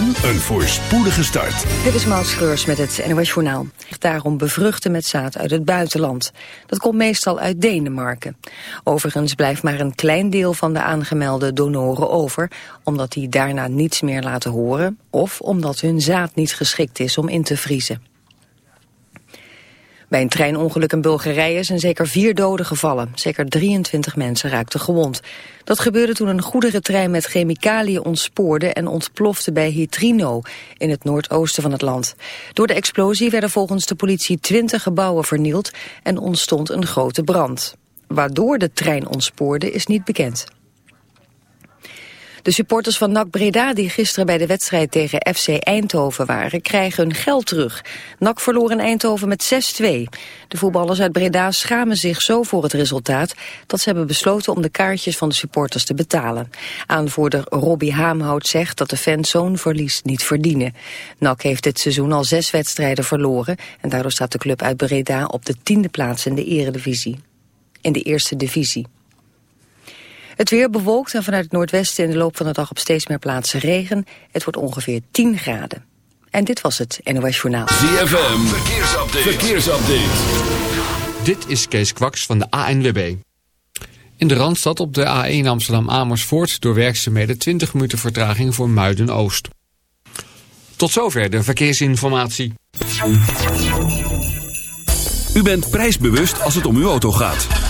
en een voorspoedige start. Dit is Maud met het NOS Journaal. Daarom bevruchten met zaad uit het buitenland. Dat komt meestal uit Denemarken. Overigens blijft maar een klein deel van de aangemelde donoren over... omdat die daarna niets meer laten horen... of omdat hun zaad niet geschikt is om in te vriezen. Bij een treinongeluk in Bulgarije zijn zeker vier doden gevallen. Zeker 23 mensen raakten gewond. Dat gebeurde toen een goederentrein met chemicaliën ontspoorde en ontplofte bij Hitrino in het noordoosten van het land. Door de explosie werden volgens de politie 20 gebouwen vernield en ontstond een grote brand. Waardoor de trein ontspoorde is niet bekend. De supporters van NAC Breda die gisteren bij de wedstrijd tegen FC Eindhoven waren, krijgen hun geld terug. NAC verloor in Eindhoven met 6-2. De voetballers uit Breda schamen zich zo voor het resultaat dat ze hebben besloten om de kaartjes van de supporters te betalen. Aanvoerder Robbie Haamhout zegt dat de fans zo'n verlies niet verdienen. NAC heeft dit seizoen al zes wedstrijden verloren en daardoor staat de club uit Breda op de tiende plaats in de eredivisie. In de eerste divisie. Het weer bewolkt en vanuit het noordwesten in de loop van de dag op steeds meer plaatsen regen. Het wordt ongeveer 10 graden. En dit was het NOS Journaal. ZFM, verkeersupdate. verkeersupdate. Dit is Kees Kwaks van de ANWB. In de Randstad op de A1 Amsterdam-Amersfoort... door werkzaamheden 20 minuten vertraging voor Muiden-Oost. Tot zover de verkeersinformatie. U bent prijsbewust als het om uw auto gaat.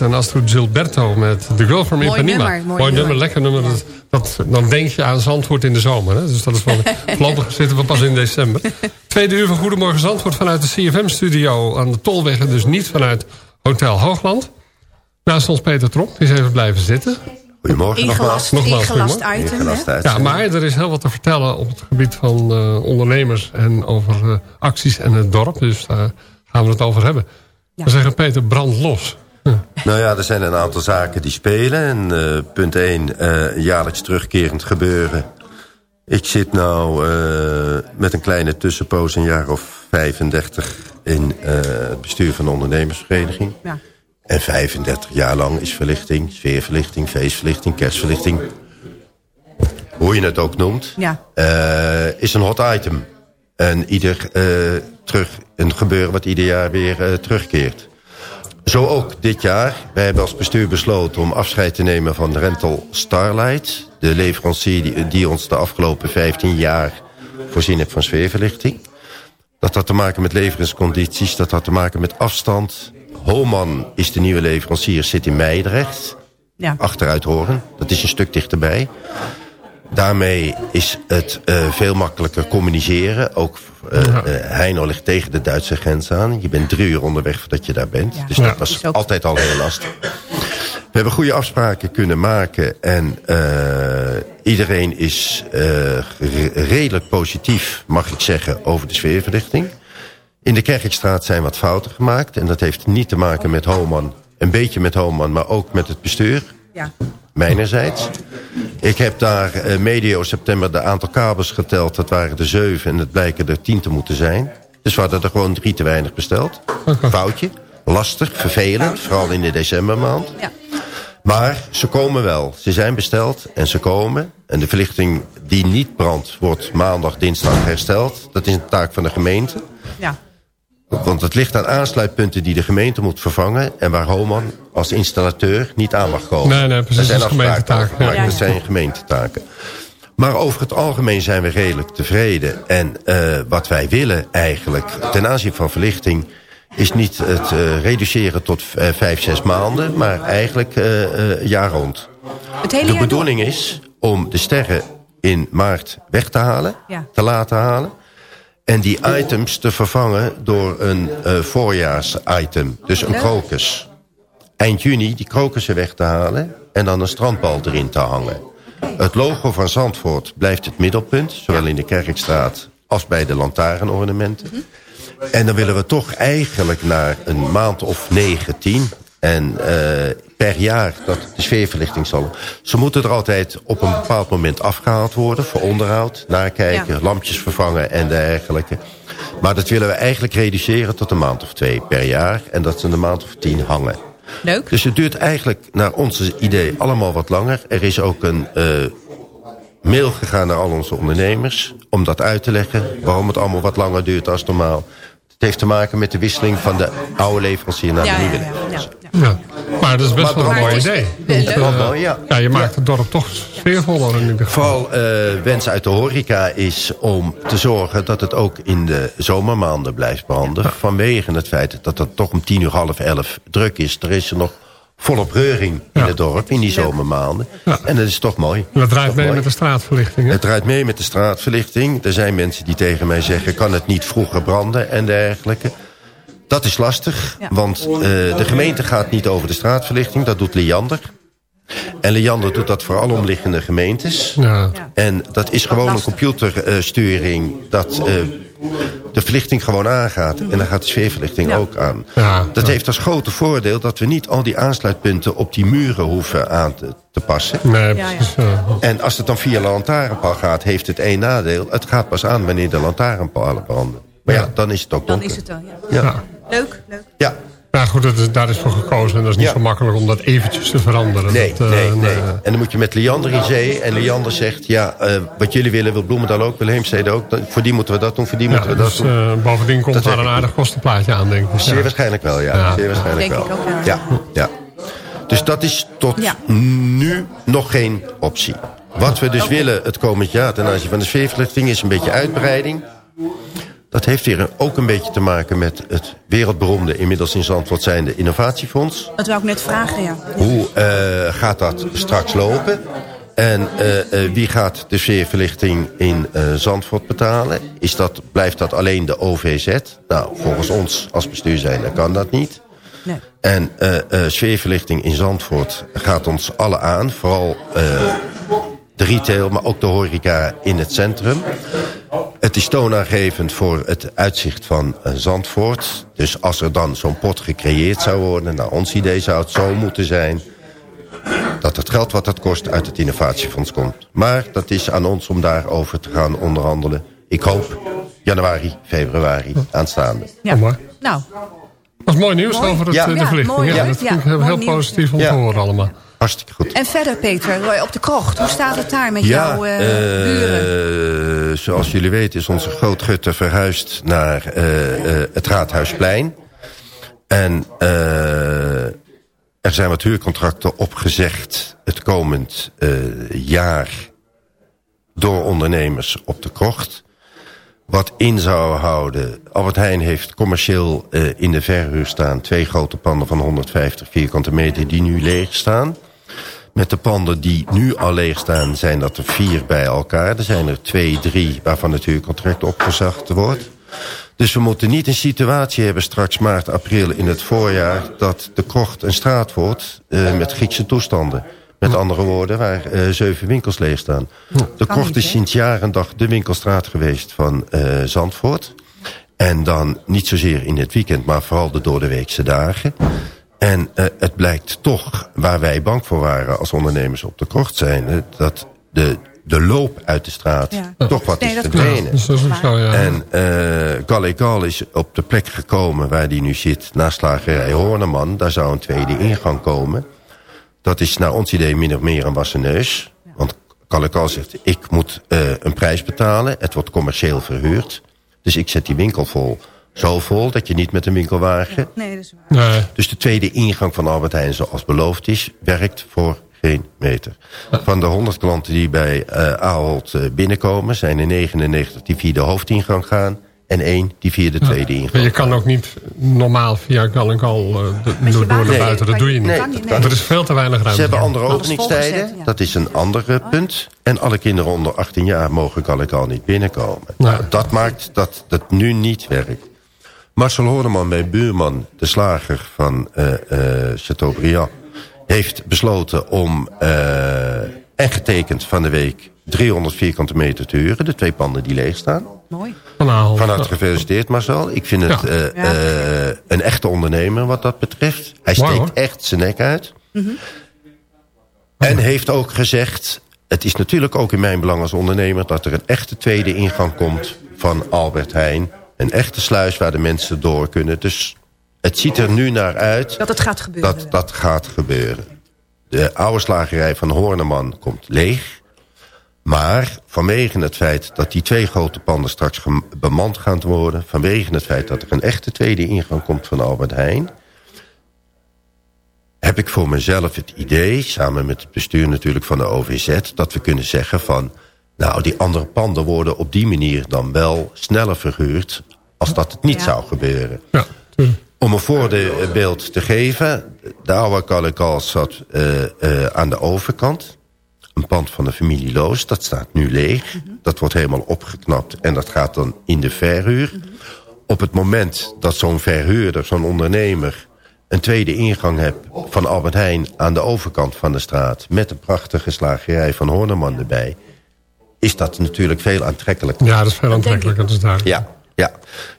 En Astrid Gilberto met The Girl from Mooi Ipanema. nummer, mooi nummer, nummer. lekker nummer. Dat, dat, dan denk je aan Zandvoort in de zomer. Hè? Dus dat is wel, voorlopig zitten we pas in december. Tweede uur van Goedemorgen Zandvoort vanuit de CFM-studio aan de Tolweg. en Dus niet vanuit Hotel Hoogland. Naast ons Peter Tromp, die is even blijven zitten. Goedemorgen nogmaals. Ingelast, Nogmaals, ingelast item, Ingelast. Ja, maar er is heel wat te vertellen op het gebied van eh, ondernemers... en over eh, acties en het dorp. Dus daar gaan we het over hebben. We zeggen Peter, brand los. Nou ja, er zijn een aantal zaken die spelen. En eh, punt 1, jaarlijks terugkerend gebeuren. Ik zit nou eh, met een kleine tussenpoos, een jaar of 35... in eh, het bestuur van de ondernemersvereniging. Ja. En 35 jaar lang is verlichting, sfeerverlichting, feestverlichting, kerstverlichting... hoe je het ook noemt, Ja. eh, is een hot item. En ieder eh, terug, een gebeuren wat ieder jaar weer eh, terugkeert. Zo ook dit jaar. Wij hebben als bestuur besloten om afscheid te nemen van Rental Starlight. De leverancier die, die ons de afgelopen 15 jaar voorzien heeft van sfeerverlichting. Dat had te maken met leveringscondities, dat had te maken met afstand. Homan is de nieuwe leverancier, zit in Meidrecht. Ja. Achteruit horen, dat is een stuk dichterbij. Daarmee is het eh, veel makkelijker communiceren. Ook eh eh, Heino ligt tegen de Duitse grens aan. Je bent drie uur onderweg voordat je daar bent. Ja. Dus Ja. dat was ook- altijd al heel lastig. We hebben goede afspraken kunnen maken. En eh, iedereen is eh, re- redelijk positief, mag ik zeggen, over de sfeerverlichting. In de Kerkstraat zijn wat fouten gemaakt. En dat heeft niet te maken met Homan. Een beetje met Homan, maar ook met het bestuur. Ja. Mijnerzijds. Ik heb daar eh, medio september de aantal kabels geteld. Dat waren er zeven en het blijken er tien te moeten zijn. Dus we hadden er gewoon drie te weinig besteld. Foutje. Lastig, vervelend. Vooral in de decembermaand. Ja. Maar ze komen wel. Ze zijn besteld en ze komen. En de verlichting die niet brandt wordt maandag, dinsdag hersteld. Dat is een taak van de gemeente. Ja. Want het ligt aan aansluitpunten die de gemeente moet vervangen... en waar Homan als installateur niet aan mag komen. Nee, nee, precies, Er zijn dat over gemaakt, ja. Ja, Dat zijn gemeentetaken. Maar over het algemeen zijn we redelijk tevreden. En eh, wat wij willen eigenlijk ten aanzien van verlichting... is niet het eh, reduceren tot eh, vijf, zes maanden... maar eigenlijk eh, eh, jaar rond. Het hele De bedoeling is om de sterren in maart weg te halen, Ja. te laten halen. En die items te vervangen door een eh voorjaars-item. Dus een krokus. Eind juni die krokussen weg te halen en dan een strandbal erin te hangen. Het logo van Zandvoort blijft het middelpunt. Zowel in de Kerkstraat als bij de lantaarnornamenten. En dan willen we toch eigenlijk naar een maand of 19. En eh, per jaar dat de sfeerverlichting zal... Ze moeten er altijd op een bepaald moment afgehaald worden... voor onderhoud, nakijken, Ja. lampjes vervangen en dergelijke. Maar dat willen we eigenlijk reduceren tot een maand of twee per jaar. En dat ze een maand of tien hangen. Leuk. Dus het duurt eigenlijk naar onze idee allemaal wat langer. Er is ook een eh, mail gegaan naar al onze ondernemers... om dat uit te leggen waarom het allemaal wat langer duurt dan normaal. Het heeft te maken met de wisseling van de oude leverancier naar Ja, de ja, nieuwe ja. Maar dat is best Maar wel een mooi het idee. is wel Want, leuk. eh, Mooi, ja. ja, je maakt Ja. het dorp toch sfeervoller in ieder geval. Vooral eh, wens uit de horeca is om te zorgen dat het ook in de zomermaanden blijft branden. Vanwege het feit dat het toch om tien uur, half elf druk is. Er is er nog volop reuring in Ja. het dorp in die zomermaanden. Ja. En dat is toch mooi. Dat draait Toch mee mooi. met de straatverlichting. Hè? Het draait mee met de straatverlichting. Er zijn mensen die tegen mij zeggen... kan het niet vroeger branden en dergelijke. Dat is lastig, Ja. want eh, de gemeente gaat niet over de straatverlichting. Dat doet Leander. En Leander doet dat voor alle omliggende gemeentes. Ja. En dat is gewoon een computersturing... dat eh, de verlichting gewoon aangaat. En dan gaat de sfeerverlichting Ja. ook aan. Ja, Dat ja. heeft als grote voordeel... dat we niet al die aansluitpunten op die muren hoeven aan te, te passen. Nee, precies. En als het dan via lantaarnpaal gaat, heeft het één nadeel. Het gaat pas aan wanneer de lantaarnpalen branden. Maar ja, dan is het ook Dan donker. is het wel, ja. Leuk, leuk. ja. Nou goed, dat is, daar is voor gekozen. En dat is niet Ja. zo makkelijk om dat eventjes te veranderen. Nee, dat, eh, nee, nee. eh, En dan moet je met Liander in zee. En Liander zegt, ja, eh, wat jullie willen, wil Bloemendaal ook, wil Heemstede ook. Dan- Voor die moeten we dat doen, voor die ja, moeten we dat doen. eh, bovendien komt Dat daar een aardig kostenplaatje aan, denk ik. Zeer Ja. waarschijnlijk wel, ja. Ja. Zeer waarschijnlijk Denk wel. ik ook wel. Ja, ja. Dus dat is tot Ja. nu nog geen optie. Wat we dus willen het komend jaar ten aanzien van de sfeerverlichting is een beetje uitbreiding. Dat heeft weer een- ook een beetje te maken met het wereldberoemde... inmiddels in Zandvoort zijnde innovatiefonds. Dat wou ik net vragen, ja. Hoe eh, gaat dat straks lopen? En eh, eh, wie gaat de sfeerverlichting in Zandvoort betalen? Is dat, blijft dat alleen de OVZ? Nou, volgens ons als bestuur zijn, dan kan dat niet. Nee. En sfeerverlichting in Zandvoort gaat ons alle aan. Vooral de retail, maar ook de horeca in het centrum. Het is toonaangevend voor het uitzicht van Zandvoort. Dus als er dan zo'n pot gecreëerd zou worden... naar ons idee zou het zo moeten zijn... dat het geld wat dat kost uit het innovatiefonds komt. Maar dat is aan ons om daarover te gaan onderhandelen. Ik hoop januari, februari aanstaande. Ja. Mooi. Nou, Dat is mooi nieuws Mooi. over het, Ja. eh, de Ja, verlichting. mooi, Ja, hè? dat Ja, vind ik heel, mooi heel nieuws. positief om Ja. te horen allemaal. Hartstikke goed. en verder Peter, op de krocht. Hoe staat het daar met Ja, jouw eh, buren? eh, zoals jullie weten is onze grootgutter verhuisd naar eh, het Raadhuisplein. En er zijn wat huurcontracten opgezegd het komend jaar door ondernemers op de krocht. Wat in zou houden, Albert Heijn heeft commercieel in de verhuur staan... twee grote panden van 150 vierkante meter die nu leeg staan. Met de panden die nu al leeg staan, zijn dat er vier bij elkaar. Er zijn er twee, drie waarvan het huurcontract opgezegd wordt. Dus we moeten niet een situatie hebben straks maart, april in het voorjaar... dat de krocht een straat wordt eh, met Griekse toestanden. Met andere woorden, waar eh, zeven winkels leeg staan. De krocht niet, is sinds jaar en dag de winkelstraat geweest van eh, Zandvoort. En dan niet zozeer in het weekend, maar vooral de doordeweekse dagen. En eh, het blijkt toch, waar wij bang voor waren als ondernemers op de krocht zijn... dat de, de loop uit de straat Ja. toch wat Nee, is verdwenen. Dus dat is ook zo, ja. En eh Galle Gal is op de plek gekomen waar die nu zit... naast slagerij Horneman. Daar zou een tweede ingang komen. Dat is naar ons idee min of meer een wassen neus. Want Gal zegt, ik moet eh, een prijs betalen. Het wordt commercieel verhuurd. Dus ik zet die winkel vol. Zo vol dat je niet met een winkelwagen... Nee, dat is waar. Nee. Dus de tweede ingang van Albert Heijn, zoals beloofd is, werkt voor geen meter. Van de 100 klanten die bij eh Ahold eh, binnenkomen... zijn er 99 die via de hoofdingang gaan... en één die via de tweede Maar ingang. je kan ook niet normaal via Gal en Gal eh, de- je door, naar buiten. Dat doe je niet. Nee, Kan niet, dat nee. kan Er is veel te weinig ruimte. Ze hebben andere openingstijden, ja. dat is een ander eh, punt. En alle kinderen onder 18 jaar mogen Gallical niet binnenkomen. Nou, dat maakt dat het nu niet werkt. Marcel Horneman bij Buurman, de slager van eh eh Chateaubriand... heeft besloten om, eh, en getekend van de week... 300 vierkante meter te huren, de twee panden die leeg staan. Mooi. Van Ahold. Van harte gefeliciteerd Marcel. Ik vind het Ja. eh, eh, een echte ondernemer wat dat betreft. Hij Mooi, steekt hoor. echt zijn nek uit. En heeft ook gezegd... het is natuurlijk ook in mijn belang als ondernemer... dat er een echte tweede ingang komt van Albert Heijn. Een echte sluis waar de mensen door kunnen. Dus het ziet er nu naar uit Dat het gaat gebeuren. dat dat gaat gebeuren. De oude slagerij van Horneman komt leeg. Maar vanwege het feit dat die twee grote panden straks bemand gaan worden... vanwege het feit dat er een echte tweede ingang komt van Albert Heijn... heb ik voor mezelf het idee, samen met het bestuur natuurlijk van de OVZ... dat we kunnen zeggen van... nou, die andere panden worden op die manier dan wel sneller verhuurd... als dat het niet Ja. zou gebeuren. Ja. Om een voorbeeld te geven. De oude Callecal zat eh, eh, aan de overkant. Een pand van de familie Loos. Dat staat nu leeg. Dat wordt helemaal opgeknapt. En dat gaat dan in de verhuur. Op het moment dat zo'n verhuurder, zo'n ondernemer... een tweede ingang hebt van Albert Heijn aan de overkant van de straat... met een prachtige slagerij van Horneman erbij... is dat natuurlijk veel aantrekkelijker. Ja, dat is veel aantrekkelijker. Dat is duidelijk. Ja, ja.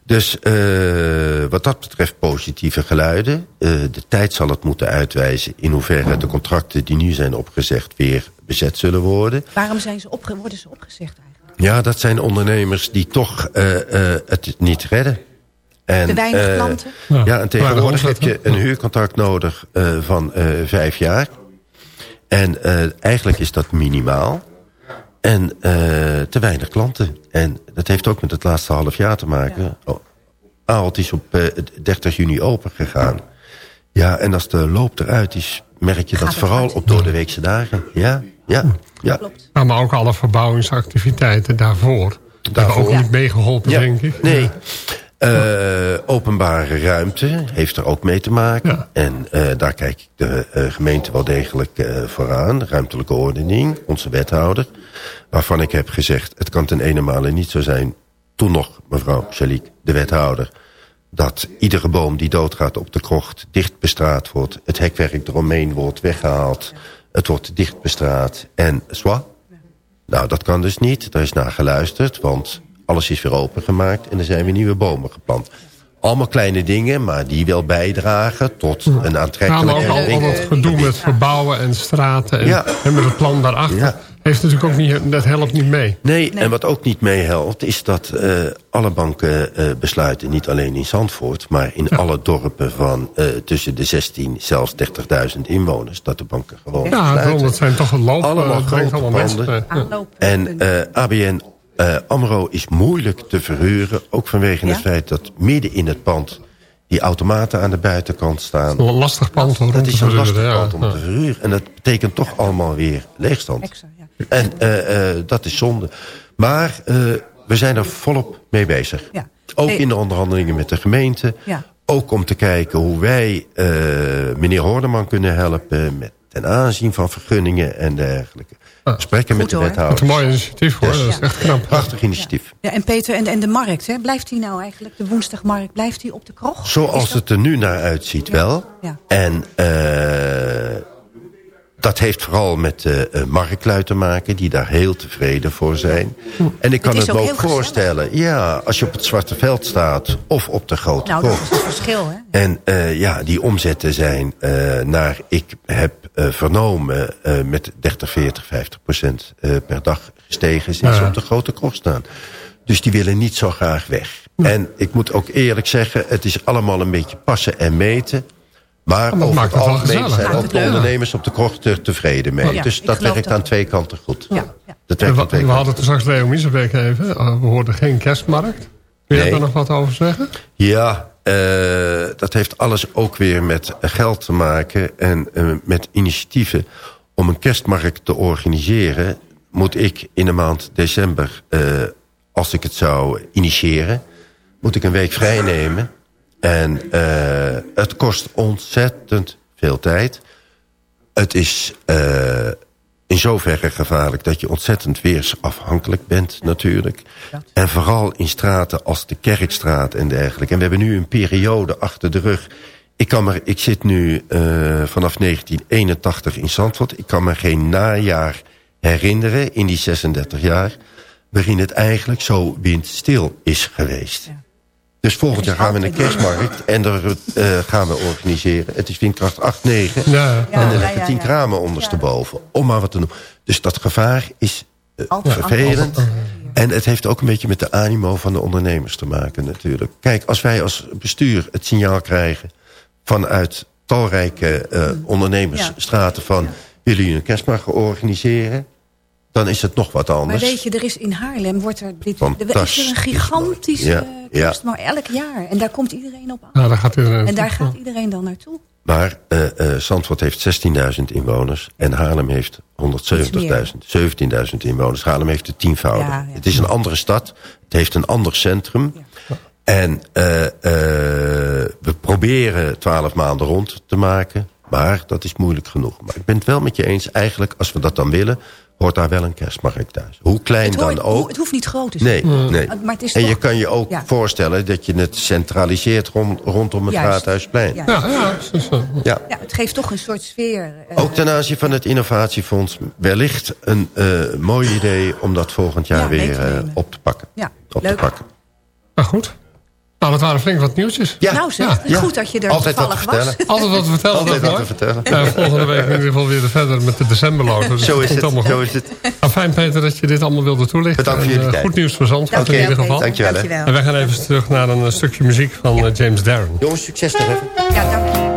Dus eh, wat dat betreft positieve geluiden. Eh, de tijd zal het moeten uitwijzen in hoeverre de contracten die nu zijn opgezegd weer bezet zullen worden. Waarom zijn ze opge worden ze opgezegd eigenlijk? Ja, dat zijn ondernemers die toch eh, eh, het niet redden. En, Te weinig klanten? Ja, Ja, en tegenwoordig heb je een huurcontract nodig eh, van eh, vijf jaar. En eh, eigenlijk is dat minimaal. En eh, te weinig klanten. En dat heeft ook met het laatste half jaar te maken. Oh, Ahold is op eh, 30 juni open gegaan. Ja, en als de loop eruit is, merk je Gaat dat vooral hard. op doordeweekse dagen. Ja, ja, ja. Klopt. Ja, maar ook alle verbouwingsactiviteiten daarvoor. Hebben ook niet meegeholpen, Ja, denk ik. Nee. Eh, openbare ruimte heeft er ook mee te maken. En eh, daar kijkt de eh, gemeente wel degelijk vooraan. Ruimtelijke ordening, onze wethouder. Waarvan ik heb gezegd, het kan ten ene male niet zo zijn... toen nog, mevrouw Chalik, de wethouder... dat iedere boom die doodgaat op de krocht dicht bestraat wordt. Het hekwerk eromheen wordt weggehaald. Het wordt dicht bestraat en zwa. Nou, dat kan dus niet. Daar is naar geluisterd, want alles is weer opengemaakt... en er zijn weer nieuwe bomen geplant. Allemaal kleine dingen, maar die wel bijdragen... tot een Ja, maar aantrekkelijke ook al, al dat gedoe met verbouwen en straten en, Ja. en met het plan daarachter... Ja. heeft natuurlijk ook niet, dat helpt niet mee. Nee, en wat ook niet meehelpt... is dat eh, alle banken eh, besluiten, niet alleen in Zandvoort... maar in alle dorpen van eh, tussen de 16, zelfs 30.000 inwoners... dat de banken gewoon Ja, dat zijn toch een loop. Allemaal grote allemaal mensen. Ja. En eh, ABN eh, AMRO is moeilijk te verhuren... ook vanwege het feit dat midden in het pand... die automaten aan de buitenkant staan... Een lastig pand om Dat te is een verhuren. lastig ja. pand om Ja. te verhuren. En dat betekent toch allemaal weer leegstand. Extra. En eh, eh, dat is zonde. Maar eh, we zijn er volop mee bezig. Ja. Ook Hey. in de onderhandelingen met de gemeente. Ja. Ook om te kijken hoe wij eh, meneer Hoordeman kunnen helpen... Met, ten aanzien van vergunningen en dergelijke. Gesprekken met de hoor. Wat wethouder. een mooi initiatief hoor, Dus- dat is echt knap. Prachtig initiatief. Ja, en Peter, en, en de markt, hè? blijft die nou eigenlijk, de woensdagmarkt, blijft die op de krocht? Zoals dat- het er nu naar uitziet wel. Ja. En eh, dat heeft vooral met de uh, marktlui te maken... die daar heel tevreden voor zijn. En ik kan het, me ook ook heel gezellig. voorstellen... ja, als je op het Zwarte Veld staat of op de Grote Nou, dat Krocht... is het verschil, hè? En eh, ja, die omzetten zijn eh, naar, ik heb eh, vernomen, eh, met 30, 40, 50 procent eh, per dag gestegen sinds ze Ja. op de grote krocht staan. Dus die willen niet zo graag weg. En ik moet ook eerlijk zeggen, het is allemaal een beetje passen en meten. Maar dat over het het algemeen zijn ook het ondernemers op de krocht er tevreden mee. Ja, dus ik dat werkt dat aan twee kanten goed. Ja, ja. Dat werkt we, aan twee we kanten. hadden toen straks Leo Miesenbeek even. Uh, we hoorden geen kerstmarkt. Wil je Nee. daar nog wat over zeggen? Ja, eh, dat heeft alles ook weer met geld te maken en eh, met initiatieven. Om een kerstmarkt te organiseren moet ik in de maand december, eh, als ik het zou initiëren, moet ik een week vrij nemen. En eh, het kost ontzettend veel tijd. Het is eh, in zoverre gevaarlijk dat je ontzettend weersafhankelijk bent natuurlijk. En vooral in straten als de Kerkstraat en dergelijke. En we hebben nu een periode achter de rug. Ik, kan me, ik zit nu eh, vanaf 1981 in Zandvoort. Ik kan me geen najaar herinneren in die 36 jaar... waarin het eigenlijk zo windstil is geweest. Dus volgend jaar gaan we een kerstmarkt en daar eh, gaan we organiseren. Het is windkracht 8, 9 Ja, en er liggen ja, 10 ja. kramen ondersteboven. Om maar wat te doen. Dus dat gevaar is eh, vervelend. En het heeft ook een beetje met de animo van de ondernemers te maken natuurlijk. Kijk, als wij als bestuur het signaal krijgen... vanuit talrijke eh, ondernemersstraten van... willen jullie een kerstmarkt organiseren... dan is het nog wat Maar anders. weet je, er is in Haarlem wordt er, dit, er is een gigantische Ja, kerstmarkt elk jaar. En daar komt iedereen op aan. Nou, daar gaat iedereen En daar gaat iedereen dan naartoe. Maar eh eh Zandvoort heeft 16.000 inwoners en Haarlem heeft 170.000, 17.000 inwoners. Haarlem heeft het tienvoudig. Ja, ja. Het is een andere stad, het heeft een ander centrum. En eh eh we proberen 12 maanden rond te maken, maar dat is moeilijk genoeg. Maar ik ben het wel met je eens, eigenlijk als we dat dan willen... hoort daar wel een kerstmarkt thuis. Hoe klein hoort- dan ook. het hoeft niet groot te zijn. Nee, nee. Maar het is en je kan je ook Ja. voorstellen dat je het centraliseert rond, rondom het Juist. Raadhuisplein. Ja. Ja, ja, zo, zo. Ja. Ja, het geeft toch een soort sfeer. eh, Ook ten aanzien van het innovatiefonds wellicht een eh, mooi idee om dat volgend jaar weer eh, op te pakken. Ja, op leuk. te pakken. Nou goed. Nou, dat waren flink wat nieuwtjes. Ja, nou zeg, ja, ja. goed dat je er Altijd toevallig was. vertellen. Altijd wat te vertellen. Altijd dat wat te vertellen. Ja, volgende week in ieder geval weer verder met de decemberloten. Dus Zo is het. allemaal Zo goed. is het. Nou, fijn Peter dat je dit allemaal wilde toelichten. Bedankt voor jullie eh, tijd. Goed nieuws voor Zandvoort in ieder geval. Dankjewel, hè. En wij gaan even terug naar een eh, stukje muziek van eh, James Darren. Jongens, succes nog even. Ja, dank je.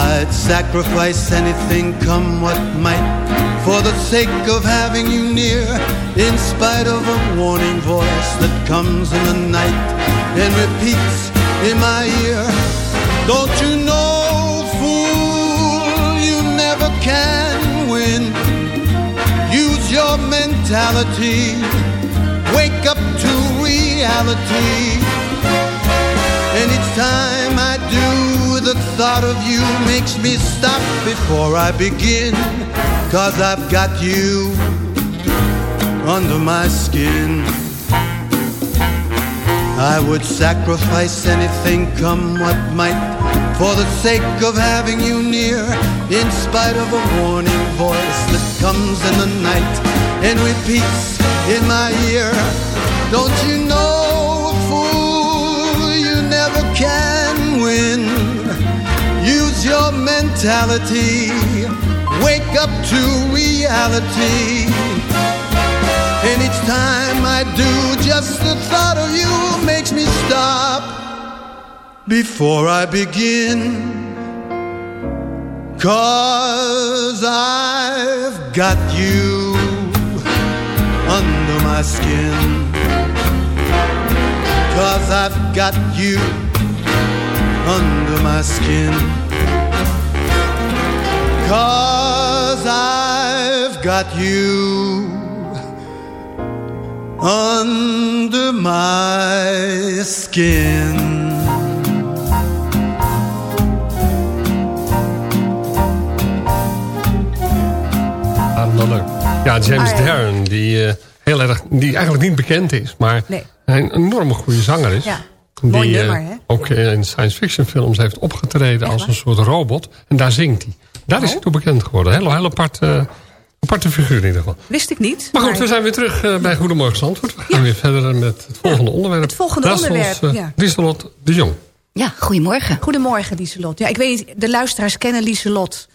I'd sacrifice anything, come what might, for the sake of having you near, in spite of a warning voice that comes in the night and repeats in my ear. Don't you know, fool, you never can win. Use your mentality, wake up to reality. And each time I do, the thought of you makes me stop before I begin. Cause I've got you under my skin. I would sacrifice anything, come what might, for the sake of having you near, in spite of a warning voice that comes in the night and repeats in my ear. Don't you know, your mentality, wake up to reality. And each time I do, just the thought of you makes me stop before I begin. Cause I've got you under my skin. Cause I've got you under my skin. Cause I've got you under my skin. Ah. Ja, James Ah, ja. Darren, die, eh, heel erg, die eigenlijk niet bekend is, maar Nee. een enorme goede zanger is. Ja. Die Mooi eh, nummer, hè? ook in science fiction films heeft opgetreden als een soort robot. En daar zingt hij. Daar is Oh. hij toe bekend geworden. Heel, heel apart, eh, aparte figuur in ieder geval. Wist ik niet. Maar goed, we zijn weer terug eh, bij Goedemorgen Zandvoort. We gaan weer verder met het volgende onderwerp. Het volgende onderwerp, ja. Lieselot de Jong. Ja, goedemorgen. Goedemorgen, Lieselot. Ja, ik weet niet, de luisteraars kennen Lieselot,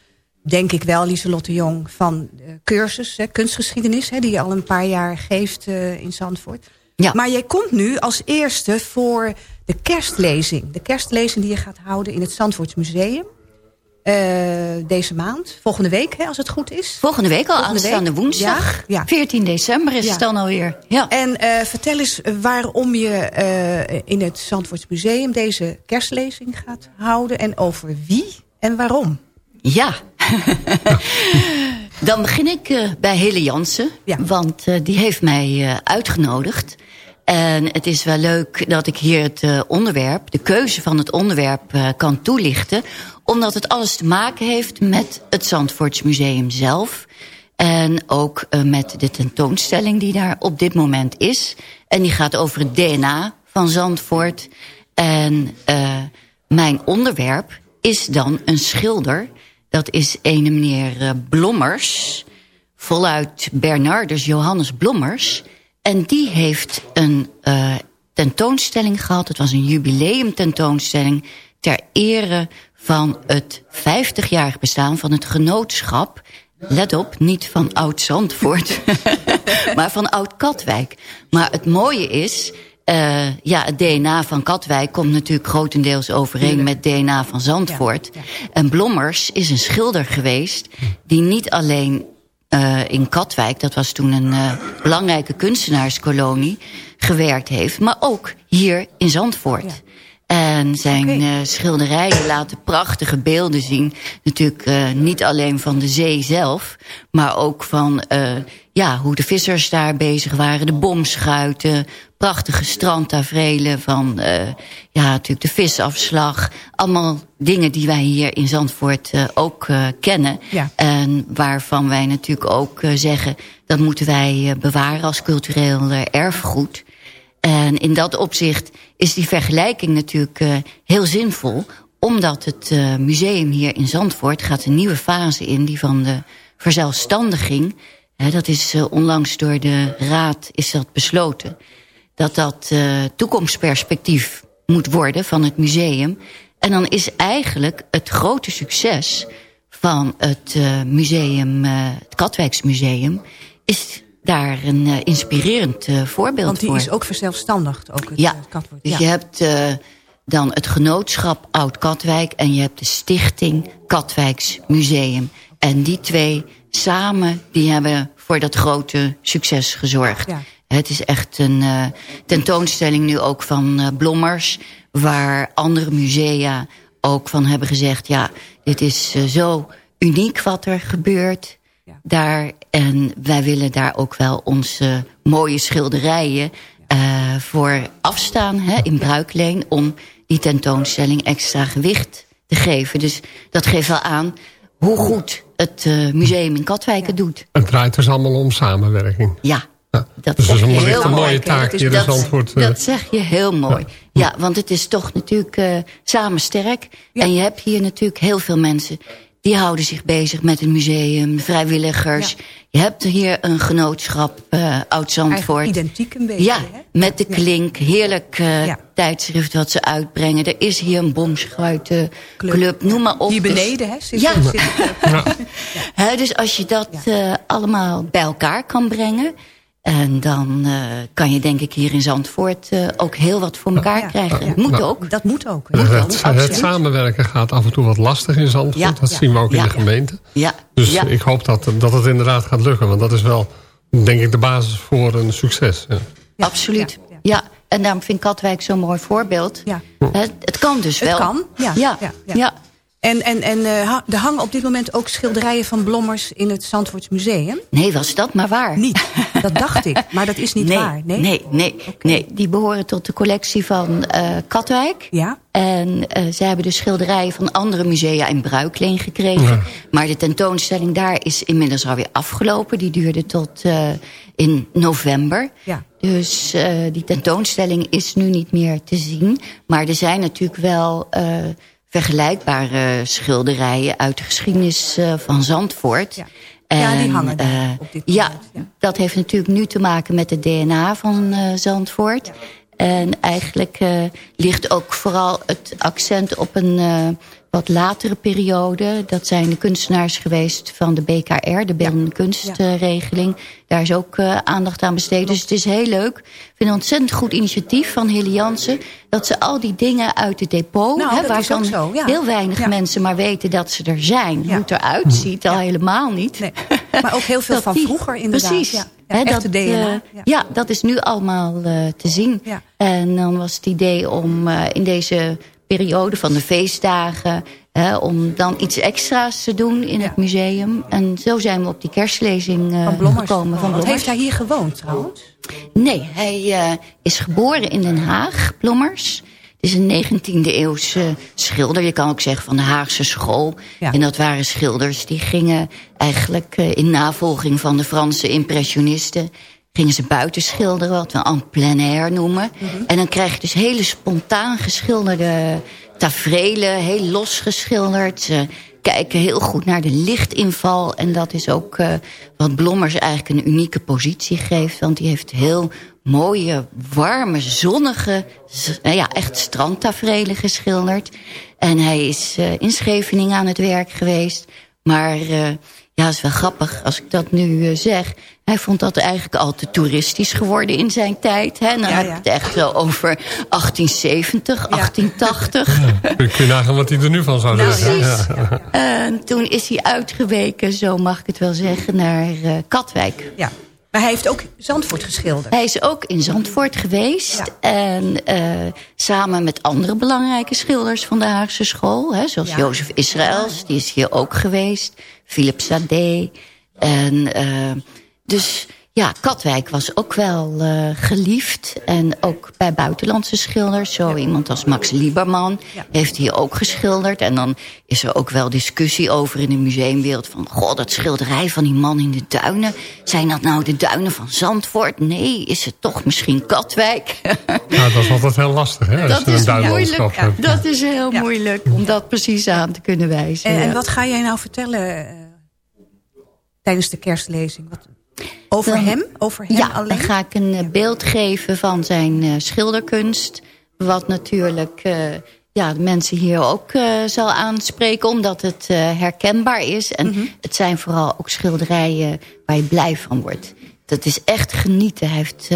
denk ik wel, Lieselot de Jong... van de cursus, hè, kunstgeschiedenis, hè, die je al een paar jaar geeft eh, in Zandvoort. Ja. Maar jij komt nu als eerste voor de kerstlezing. De kerstlezing die je gaat houden in het Zandvoorts Museum. eh, deze maand, volgende week, hè, als het goed is. Volgende week al, Volgende aanstaande week. woensdag. Ja, ja. 14 december is Ja. het dan alweer. Ja. En eh, vertel eens eh, waarom je eh, in het Zandvoorts Museum deze kerstlezing gaat houden. En over wie en waarom. Ja. Dan begin ik eh, bij Hille Jansen. Want eh, die heeft mij eh, uitgenodigd. En het is wel leuk dat ik hier het eh, onderwerp, de keuze van het onderwerp eh, kan toelichten. Omdat het alles te maken heeft met het Zandvoorts Museum zelf. En ook eh, met de tentoonstelling die daar op dit moment is. En die gaat over het DNA van Zandvoort. En eh, mijn onderwerp is dan een schilder. Dat is ene meneer eh, Blommers. Voluit Bernardus Johannes Blommers. En die heeft een tentoonstelling gehad. Het was een jubileum tentoonstelling. Ter ere van het 50-jarig bestaan van het genootschap. Let op, niet van Oud-Zandvoort. maar van Oud-Katwijk. Maar het mooie is... eh, ja, het DNA van Katwijk komt natuurlijk grotendeels overeen met het DNA van Zandvoort. En Blommers is een schilder geweest die niet alleen eh, in Katwijk, dat was toen een eh, belangrijke kunstenaarskolonie, gewerkt heeft, maar ook hier in Zandvoort. En zijn eh, schilderijen laten prachtige beelden zien. Natuurlijk eh, niet alleen van de zee zelf, maar ook van eh, ja, hoe de vissers daar bezig waren. De bomschuiten, prachtige strandtaferelen van ja, natuurlijk de visafslag. Allemaal dingen die wij hier in Zandvoort ook kennen. Ja. En waarvan wij natuurlijk ook zeggen... dat moeten wij bewaren als cultureel erfgoed. En in dat opzicht is die vergelijking natuurlijk eh, heel zinvol... omdat het eh, museum hier in Zandvoort gaat een nieuwe fase in... die van de verzelfstandiging. Dat is eh, onlangs door de raad is dat besloten... dat dat toekomstperspectief moet worden van het museum. En dan is eigenlijk het grote succes van het museum, het Katwijksmuseum... is daar een eh, inspirerend eh, voorbeeld Want die voor. is ook verzelfstandigd, ook het Ja, eh, Katwoord. dus Ja. je hebt dan het genootschap Oud-Katwijk... en je hebt de stichting Katwijks Museum. En die twee samen, die hebben voor dat grote succes gezorgd. Ja. Het is echt een tentoonstelling nu ook van Blommers... waar andere musea ook van hebben gezegd... ja, dit is zo uniek wat er gebeurt daar. En wij willen daar ook wel onze mooie schilderijen eh, voor afstaan hè, in bruikleen... om die tentoonstelling extra gewicht te geven. Dus dat geeft wel aan hoe goed het eh, museum in Katwijk het doet. Het draait dus allemaal om samenwerking. Ja, dat dus dat is een, heel mooie taak de dat- Zandvoort... eh, Dat zeg je heel mooi. Ja, want het is toch natuurlijk eh, samen sterk. En je hebt hier natuurlijk heel veel mensen... die houden zich bezig met het museum, vrijwilligers. Je hebt hier een genootschap, eh Oud-Zandvoort. Identiek een beetje. Ja, hè? met de klink. Heerlijk eh, Ja. tijdschrift wat ze uitbrengen. Er is hier een bomschuitenclub, noem maar op. Hier Dus- beneden, hè? Zit, Ja. zit- dus als je dat eh, allemaal bij elkaar kan brengen... en dan eh, kan je denk ik hier in Zandvoort eh, ook heel wat voor elkaar Ja. krijgen. Ja. Moet Nou. ook. dat moet ook. hè? het, ook, het, samenwerken gaat af en toe wat lastig in Zandvoort. Ja. Dat Ja. zien we ook in de gemeente. Ja, Dus ja. ik hoop dat, dat het inderdaad gaat lukken. Want dat is wel, denk ik, de basis voor een succes. Ja. absoluut. ja, en daarom vind ik Katwijk zo'n mooi voorbeeld. Ja. Het kan dus Het wel. kan, ja, ja, ja, ja. ja. En, en, en eh, er hangen op dit moment ook schilderijen van Blommers in het Zandvoorts Museum. Nee, was dat maar waar. Niet, dat dacht ik. Maar dat is niet nee, waar. Nee? nee, nee, nee. Die behoren tot de collectie van eh, Katwijk. Ja? En eh, ze hebben de schilderijen van andere musea in bruikleen gekregen. Maar de tentoonstelling daar is inmiddels alweer afgelopen. Die duurde tot eh, in november. Ja. Dus eh, die tentoonstelling is nu niet meer te zien. Maar er zijn natuurlijk wel eh, vergelijkbare schilderijen... uit de geschiedenis eh, van Zandvoort. Ja. Ja, die hangen daar eh, op dit ja, dat heeft natuurlijk nu te maken met het DNA van eh, Zandvoort. En eigenlijk ligt ook vooral het accent op een wat latere periode. Dat zijn de kunstenaars geweest van de BKR, de Beeldende Kunstregeling. Daar is ook eh, aandacht aan besteed. Dus het is heel leuk. Ik vind het een ontzettend goed initiatief van Hilly Jansen... dat ze al die dingen uit het depot... Nou, hè, waarvan ook zo, ja. heel weinig Ja. mensen maar weten dat ze er zijn. Hoe het eruit ziet, al helemaal niet. Nee. Maar ook heel veel van die- vroeger inderdaad. Precies. Ja. Ja, Hè, echte dat, DNA. eh, ja. ja, dat is nu allemaal eh, te zien. Ja. En dan was het idee om in deze periode van de feestdagen... hè, om dan iets extra's te doen in Ja. het museum. En zo zijn we op die kerstlezing eh, Van Blommers. gekomen. Van Blommers. heeft hij hier gewoond trouwens? Nee, hij eh, is geboren in Den Haag, Blommers. Het is een 19e eeuwse schilder. Je kan ook zeggen van de Haagse school. Ja. En dat waren schilders die gingen eigenlijk eh, in navolging van de Franse impressionisten... gingen ze buiten schilderen, wat we en plein air noemen. En dan krijg je dus hele spontaan geschilderde tafereelen, heel los geschilderd. Ze kijken heel goed naar de lichtinval. En dat is ook eh, wat Blommers eigenlijk een unieke positie geeft. Want die heeft heel mooie, warme, zonnige, nou ja, echt strandtaferelen geschilderd. En hij is eh, in Scheveningen aan het werk geweest. Maar eh, ja, is wel grappig als ik dat nu zeg. Hij vond dat eigenlijk al te toeristisch geworden in zijn tijd. Hè? Dan Ja, heb ja. ik het echt zo over 1870, 1880. Kun je nagaan wat hij er nu van zou Nou, zeggen. precies. Ja. En toen is hij uitgeweken, zo mag ik het wel zeggen, naar eh, Katwijk. Ja. Maar hij heeft ook Zandvoort geschilderd. Hij is ook in Zandvoort geweest. En eh, samen met andere belangrijke schilders van de Haagse school. Hè, zoals Ja. Jozef Israëls, die is hier ook geweest. Philip Sade. En eh, dus ja, Katwijk was ook wel eh, geliefd. En ook bij buitenlandse schilders. Zo iemand als Max Lieberman heeft hier ook geschilderd. En dan is er ook wel discussie over in de museumwereld. Van, goh, dat schilderij van die man in de duinen. Zijn dat nou de duinen van Zandvoort? Nee, is het toch misschien Katwijk? Ja, dat is altijd heel lastig, hè? dat een is moeilijk. Dat is heel moeilijk om dat precies aan te kunnen wijzen. En, en wat ga jij nou vertellen eh, tijdens de kerstlezing? Wat, over Dan- hem? Over hem ja, alleen? dan ga ik een eh, beeld geven van zijn eh, schilderkunst. Wat natuurlijk eh, ja, de mensen hier ook zal aanspreken. Omdat het herkenbaar is. En Mhm. het zijn vooral ook schilderijen waar je blij van wordt. Dat is echt genieten. Hij heeft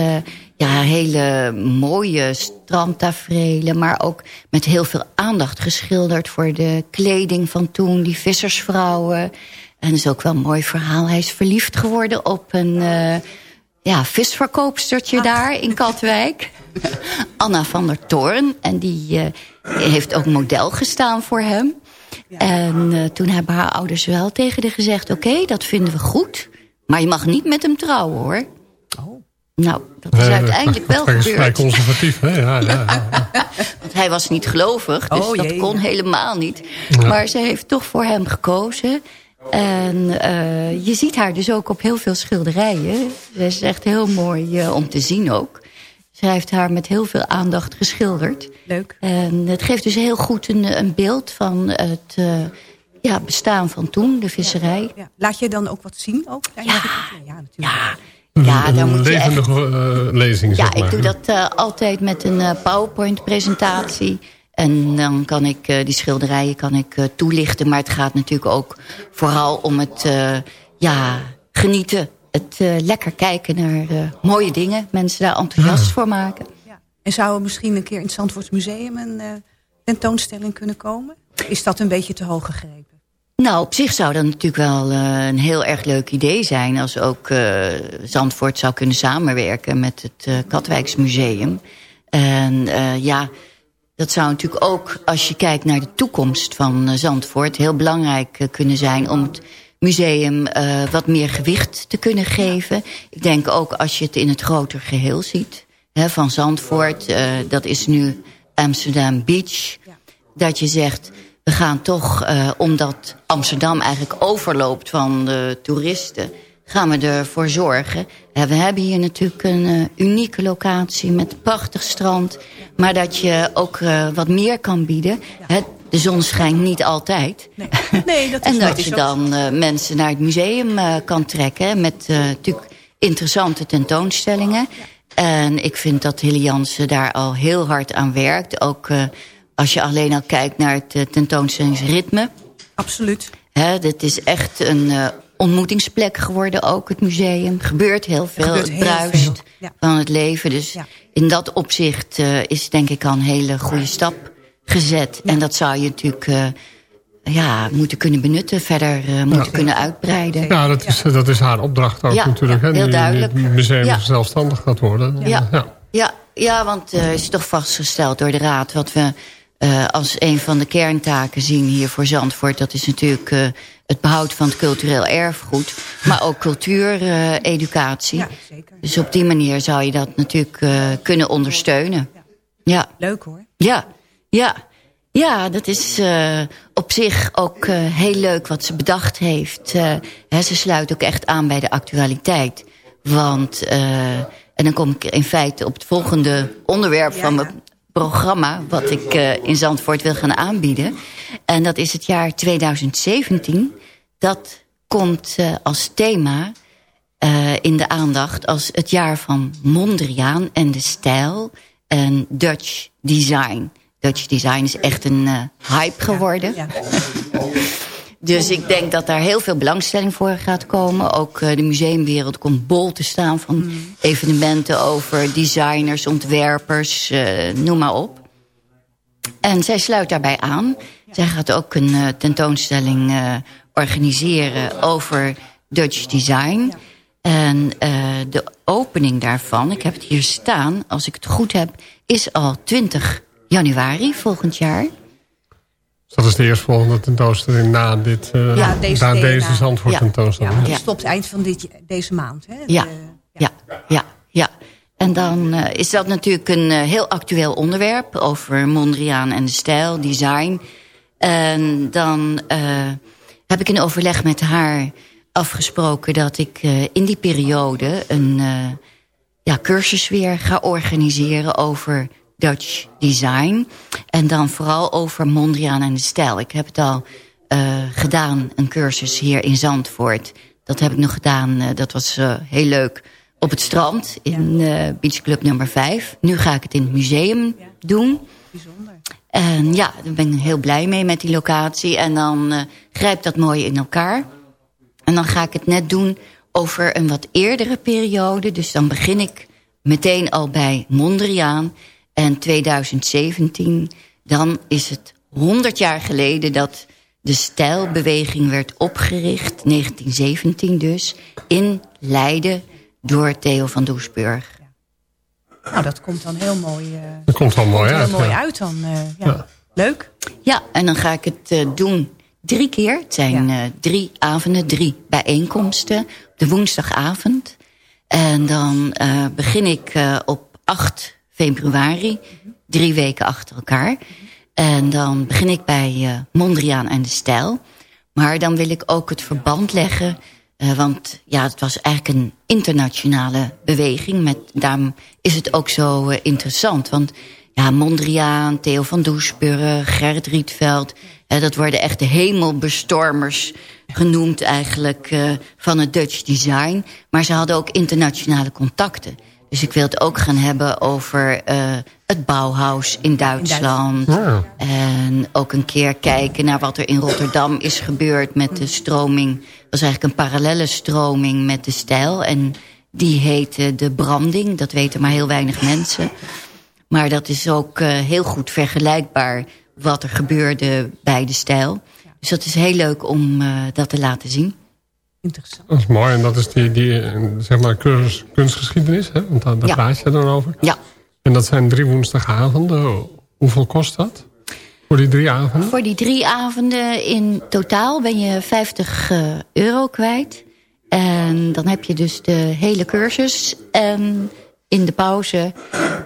ja, hele mooie strandtaferelen. Maar ook met heel veel aandacht geschilderd voor de kleding van toen. Die vissersvrouwen. En dat is ook wel een mooi verhaal. Hij is verliefd geworden op een eh, ja, visverkoopstertje daar in Katwijk. Anna van der Toorn. En die eh, heeft ook model gestaan voor hem. En eh, toen hebben haar ouders wel tegen haar gezegd... oké, dat vinden we goed, maar je mag niet met hem trouwen, hoor. Nou, dat is Nee, uiteindelijk wel dat is vrij gebeurd. conservatief, hè? Ja, ja, ja. Want hij was niet gelovig, dus Oh, dat kon helemaal niet. Ja. Maar ze heeft toch voor hem gekozen. En eh, je ziet haar dus ook op heel veel schilderijen. Ze is echt heel mooi eh, om te zien ook. Zij heeft haar met heel veel aandacht geschilderd. Leuk. En het geeft dus heel goed een, een beeld van het eh, ja, bestaan van toen, de visserij. Ja. Laat je dan ook wat zien? Ook? Ja, ja, ja natuurlijk. Ja, daar een moet je echt levendige lezing, Ja, zeg maar. ik doe dat eh, altijd met een PowerPoint-presentatie. En dan kan ik eh, die schilderijen kan ik, eh, toelichten. Maar het gaat natuurlijk ook vooral om het eh, ja, genieten. Het eh, lekker kijken naar mooie dingen. Mensen daar enthousiast voor maken. En zou er misschien een keer in het Zandvoorts Museum een eh, tentoonstelling kunnen komen? Is dat een beetje te hoog gegrepen? Nou, op zich zou dat natuurlijk wel een heel erg leuk idee zijn... als ook eh, Zandvoort zou kunnen samenwerken met het eh Katwijksmuseum. En eh, ja, dat zou natuurlijk ook, als je kijkt naar de toekomst van eh, Zandvoort... heel belangrijk eh, kunnen zijn om het museum eh, wat meer gewicht te kunnen geven. Ik denk ook als je het in het groter geheel ziet hè, van Zandvoort... dat is nu Amsterdam Beach... dat je zegt, we gaan toch, omdat Amsterdam eigenlijk overloopt van de toeristen... gaan we ervoor zorgen. We hebben hier natuurlijk een eh, unieke locatie met prachtig strand... maar dat je ook eh, wat meer kan bieden. De zon schijnt niet altijd. Nee, dat is en dat je dan eh, mensen naar het museum kan trekken... met natuurlijk interessante tentoonstellingen. En ik vind dat Hilly Jansen daar al heel hard aan werkt. Ook als je alleen al kijkt naar het tentoonstellingsritme. Absoluut. Hè, dit is echt een ontmoetingsplek geworden ook, het museum. Gebeurt heel veel, gebeurt het heel bruist veel, van het leven. Dus in dat opzicht eh, is denk ik al een hele goede stap gezet. En dat zou je natuurlijk eh, ja, moeten kunnen benutten, verder eh, moeten kunnen uitbreiden. Ja, dat is, dat is haar opdracht ook natuurlijk. hè, heel duidelijk. Het museum zelfstandig gaat worden. Ja, ja. ja. want het is toch vastgesteld door de Raad... wat we als een van de kerntaken zien hier voor Zandvoort... dat is natuurlijk het behoud van het cultureel erfgoed... maar ook cultuureducatie. dus op die manier zou je dat natuurlijk eh, kunnen ondersteunen. Ja. Leuk hoor. Ja, ja. Ja, dat is eh, op zich ook eh, heel leuk wat ze bedacht heeft. Hè, ze sluit ook echt aan bij de actualiteit. Want, en dan kom ik in feite op het volgende onderwerp van mijn programma... wat ik eh, in Zandvoort wil gaan aanbieden. En dat is het jaar 2017. Dat komt eh, als thema eh, in de aandacht als het jaar van Mondriaan en de stijl en Dutch design. Dutch design is echt een hype geworden. dus ik denk dat daar heel veel belangstelling voor gaat komen. Ook eh, de museumwereld komt bol te staan van evenementen over designers, ontwerpers, eh, noem maar op. En zij sluit daarbij aan. Zij gaat ook een eh, tentoonstelling organiseren over Dutch design. En de opening daarvan, ik heb het hier staan, als ik het goed heb... is al 20 januari volgend jaar. Dus dat is de eerstvolgende tentoonstelling na, dit, eh, Ja, deze na DNA. deze Zandvoort Ja. tentoonstelling. Ja, Ja. die stopt eind van dit, deze maand. Hè? Ja, De- ja, ja, ja. En dan eh, is dat natuurlijk een eh, heel actueel onderwerp... over Mondriaan en de stijl, design. En dan eh, heb ik in overleg met haar afgesproken... dat ik eh, in die periode een eh, ja, cursus weer ga organiseren... over Dutch design. En dan vooral over Mondriaan en de stijl. Ik heb het al eh, gedaan, een cursus hier in Zandvoort. Dat heb ik nog gedaan, eh, dat was eh, heel leuk... op het strand in Beach Club nummer 5. Nu ga ik het in het museum doen. Bijzonder. En ja, daar ben ik heel blij mee met die locatie. En dan grijpt dat mooi in elkaar. En dan ga ik het net doen over een wat eerdere periode. Dus dan begin ik meteen al bij Mondriaan. En 2017, dan is het 100 jaar geleden dat de stijlbeweging werd opgericht. 1917 dus, in Leiden door Theo van Doesburg. Nou, dat komt dan heel mooi, eh, Dat komt wel mooi heel uit. mooi ja. uit dan. eh, ja. Ja. Leuk. Ja, en dan ga ik het eh, doen drie keer. Het zijn eh, drie avonden, drie bijeenkomsten. Op de woensdagavond. En dan eh, begin ik eh, op 8 februari. Drie weken achter elkaar. En dan begin ik bij eh, Mondriaan en de Stijl. Maar dan wil ik ook het verband leggen... eh, want ja, het was eigenlijk een internationale beweging. Met, daarom is het ook zo eh, interessant. Want ja, Mondriaan, Theo van Doesburg, Gerrit Rietveld... dat worden echt de hemelbestormers genoemd eigenlijk van het Dutch design. Maar ze hadden ook internationale contacten. Dus ik wil het ook gaan hebben over eh, het Bauhaus in Duitsland. Ja. En ook een keer kijken naar wat er in Rotterdam is gebeurd met de stroming. Dat was eigenlijk een parallelle stroming met de stijl. En die heette de branding. Dat weten maar heel weinig mensen. Maar dat is ook eh, heel goed vergelijkbaar wat er gebeurde bij de stijl. Dus dat is heel leuk om eh, dat te laten zien. Interessant. Dat is mooi. En dat is die, die eh, zeg maar, cursus kunstgeschiedenis. Hè? Want daar, daar Ja. praat je dan over. Ja. En dat zijn drie woensdagavonden. Hoeveel kost dat? Voor die drie avonden? Voor die drie avonden in totaal ben je 50 eh, euro kwijt. En dan heb je dus de hele cursus. En in de pauze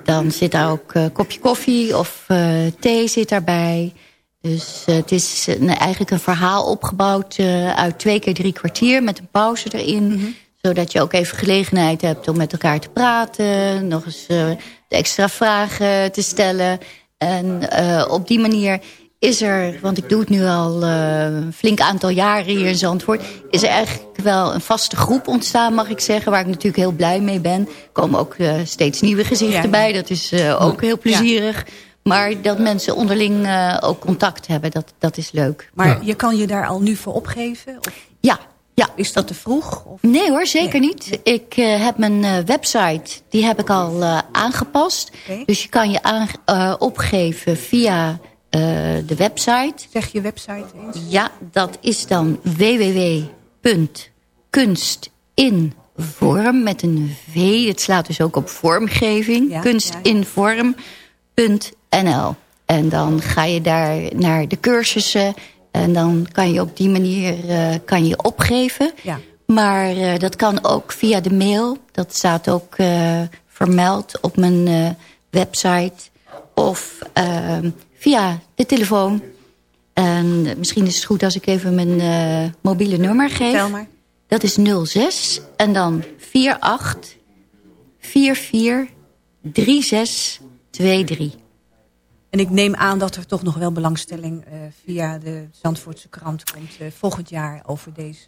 dan zit daar ook een kopje koffie of eh, thee zit daarbij. Dus eh, het is een- eigenlijk een verhaal opgebouwd eh, uit twee keer drie kwartier... met een pauze erin. Zodat je ook even gelegenheid hebt om met elkaar te praten. Nog eens eh, de extra vragen te stellen. En eh, op die manier is er, want ik doe het nu al eh, een flink aantal jaren hier in Zandvoort... is er eigenlijk wel een vaste groep ontstaan, mag ik zeggen... waar ik natuurlijk heel blij mee ben. Er komen ook eh, steeds nieuwe gezichten Ja. bij. Dat is eh, ook heel plezierig. Maar dat mensen onderling eh, ook contact hebben, dat, dat is leuk. Maar je kan je daar al nu voor opgeven? Of Ja, ja. is dat te vroeg? Of? Nee hoor, zeker niet. Ik eh, heb mijn eh, website, die heb ik al eh, aangepast. Dus je kan je aan, eh, opgeven via eh, de website. Zeg je website eens? Ja, dat is dan www.kunstinvorm met een V. Het slaat dus ook op vormgeving. Ja, Kunstinvorm.nl En dan ga je daar naar de cursussen. En dan kan je op die manier eh, kan je opgeven. Ja. Maar eh, dat kan ook via de mail. Dat staat ook eh, vermeld op mijn website. Of eh, via de telefoon. En misschien is het goed als ik even mijn mobiele nummer geef. Vertel maar. Dat is 06 en dan 48 44 3623. En ik neem aan dat er toch nog wel belangstelling eh, via de Zandvoortse krant komt eh, volgend jaar over deze,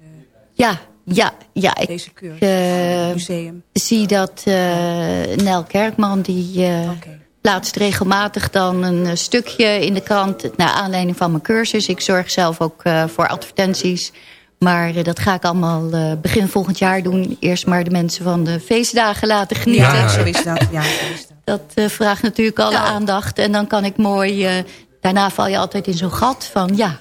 Ja, ja, ja. Ik deze cursus, eh, museum. zie dat Nel Kerkman die plaatst regelmatig dan een stukje in de krant naar aanleiding van mijn cursus. Ik zorg zelf ook voor advertenties. Maar eh, dat ga ik allemaal eh, begin volgend jaar doen. Eerst maar de mensen van de feestdagen laten genieten. Ja, ja, zo ja. is dat. Ja, zo is dat. Dat eh, vraagt natuurlijk alle aandacht. En dan kan ik mooi... eh, daarna val je altijd in zo'n gat van... ja,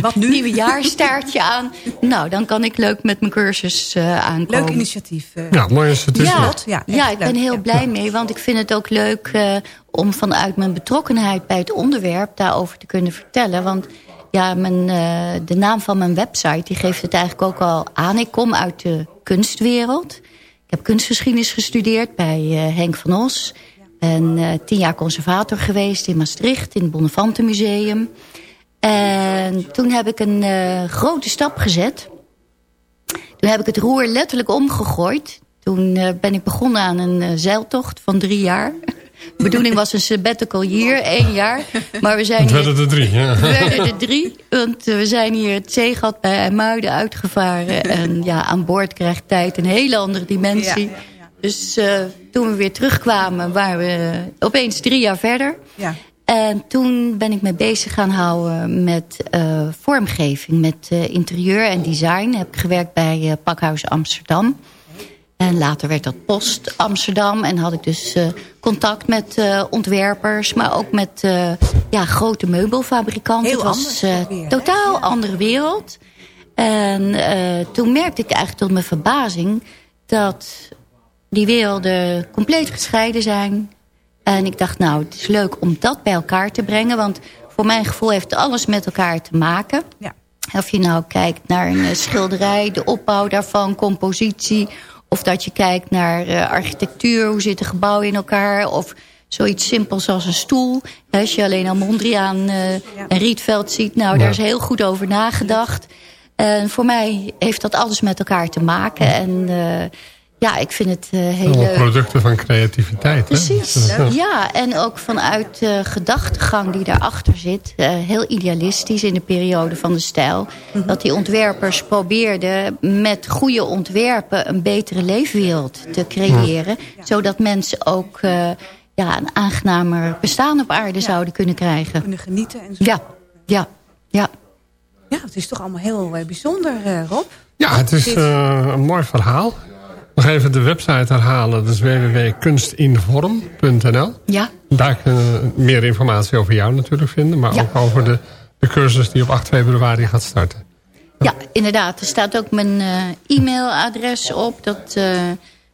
Wat nu? nieuwejaarstaartje aan. Nou, dan kan ik leuk met mijn cursus eh, aankomen. Leuk initiatief. Ja, mooi initiatief. Ja, Ja, ja, echt ik ben heel ja. blij mee. Want ik vind het ook leuk eh, om vanuit mijn betrokkenheid bij het onderwerp daarover te kunnen vertellen. Want ja, mijn, eh, de naam van mijn website die geeft het eigenlijk ook al aan. Ik kom uit de kunstwereld. Ik heb kunstgeschiedenis gestudeerd bij eh, Henk van Os. En eh, tien jaar conservator geweest in Maastricht, in het Bonnefantenmuseum. En toen heb ik een grote stap gezet. Toen heb ik het roer letterlijk omgegooid. Toen ben ik begonnen aan een zeiltocht van drie jaar. De bedoeling was een sabbatical year, één jaar. Maar we zijn Het hier, werden er drie. Ja. we werden er drie. Want eh, we zijn hier het zeegat bij IJmuiden uitgevaren. En ja, aan boord krijgt tijd een hele andere dimensie. Ja, ja, Dus eh, toen we weer terugkwamen, waren we opeens drie jaar verder. Ja. En toen ben ik me bezig gaan houden met eh, vormgeving, met eh, interieur en design. Heb ik gewerkt bij eh, Pakhuis Amsterdam. En later werd dat Post Amsterdam. En had ik dus eh, contact met eh, ontwerpers, maar ook met eh, ja, grote meubelfabrikanten. Heel Het was hè? totaal andere wereld. En toen merkte ik eigenlijk tot mijn verbazing dat die werelden compleet gescheiden zijn. En ik dacht, nou, het is leuk om dat bij elkaar te brengen. Want voor mijn gevoel heeft alles met elkaar te maken. Ja. Of je nou kijkt naar een schilderij, de opbouw daarvan, compositie. Of dat je kijkt naar eh, architectuur, hoe zitten gebouwen in elkaar. Of zoiets simpels als een stoel. Hè, Als je alleen al Mondriaan eh, en Rietveld ziet. Nou, daar is heel goed over nagedacht. En voor mij heeft dat alles met elkaar te maken. En eh, ja, ik vind het eh, heel Allemaal leuk. producten van creativiteit. Hè? Precies. Ja. Ja, en ook vanuit de gedachtegang die daarachter zit. eh, heel idealistisch in de periode van de stijl. Dat die ontwerpers probeerden met goede ontwerpen... een betere leefwereld te creëren. Zodat mensen ook eh, ja, een aangenamer bestaan op aarde zouden kunnen krijgen. Kunnen genieten en zo. Ja, ja, ja. Ja, het is toch allemaal heel bijzonder, eh, Rob. Ja, het is een mooi verhaal. Nog even de website herhalen. Dat is www.kunstinvorm.nl. Ja, Daar kun je meer informatie over jou natuurlijk vinden. Maar Ja. ook over de, de cursus die op 8 februari gaat starten. Ja, inderdaad. Er staat ook mijn eh, e-mailadres op. Dat eh,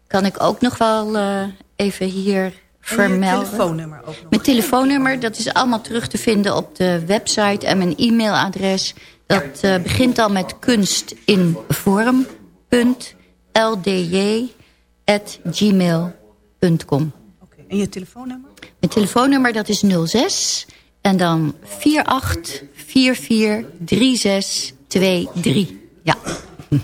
kan ik ook nog wel eh, even hier vermelden. telefoonnummer ook nog. Mijn telefoonnummer, dat is allemaal terug te vinden op de website. En mijn e-mailadres, dat eh, begint al met Oké. En je telefoonnummer? Mijn telefoonnummer dat is 06 en dan 48443623. Ja.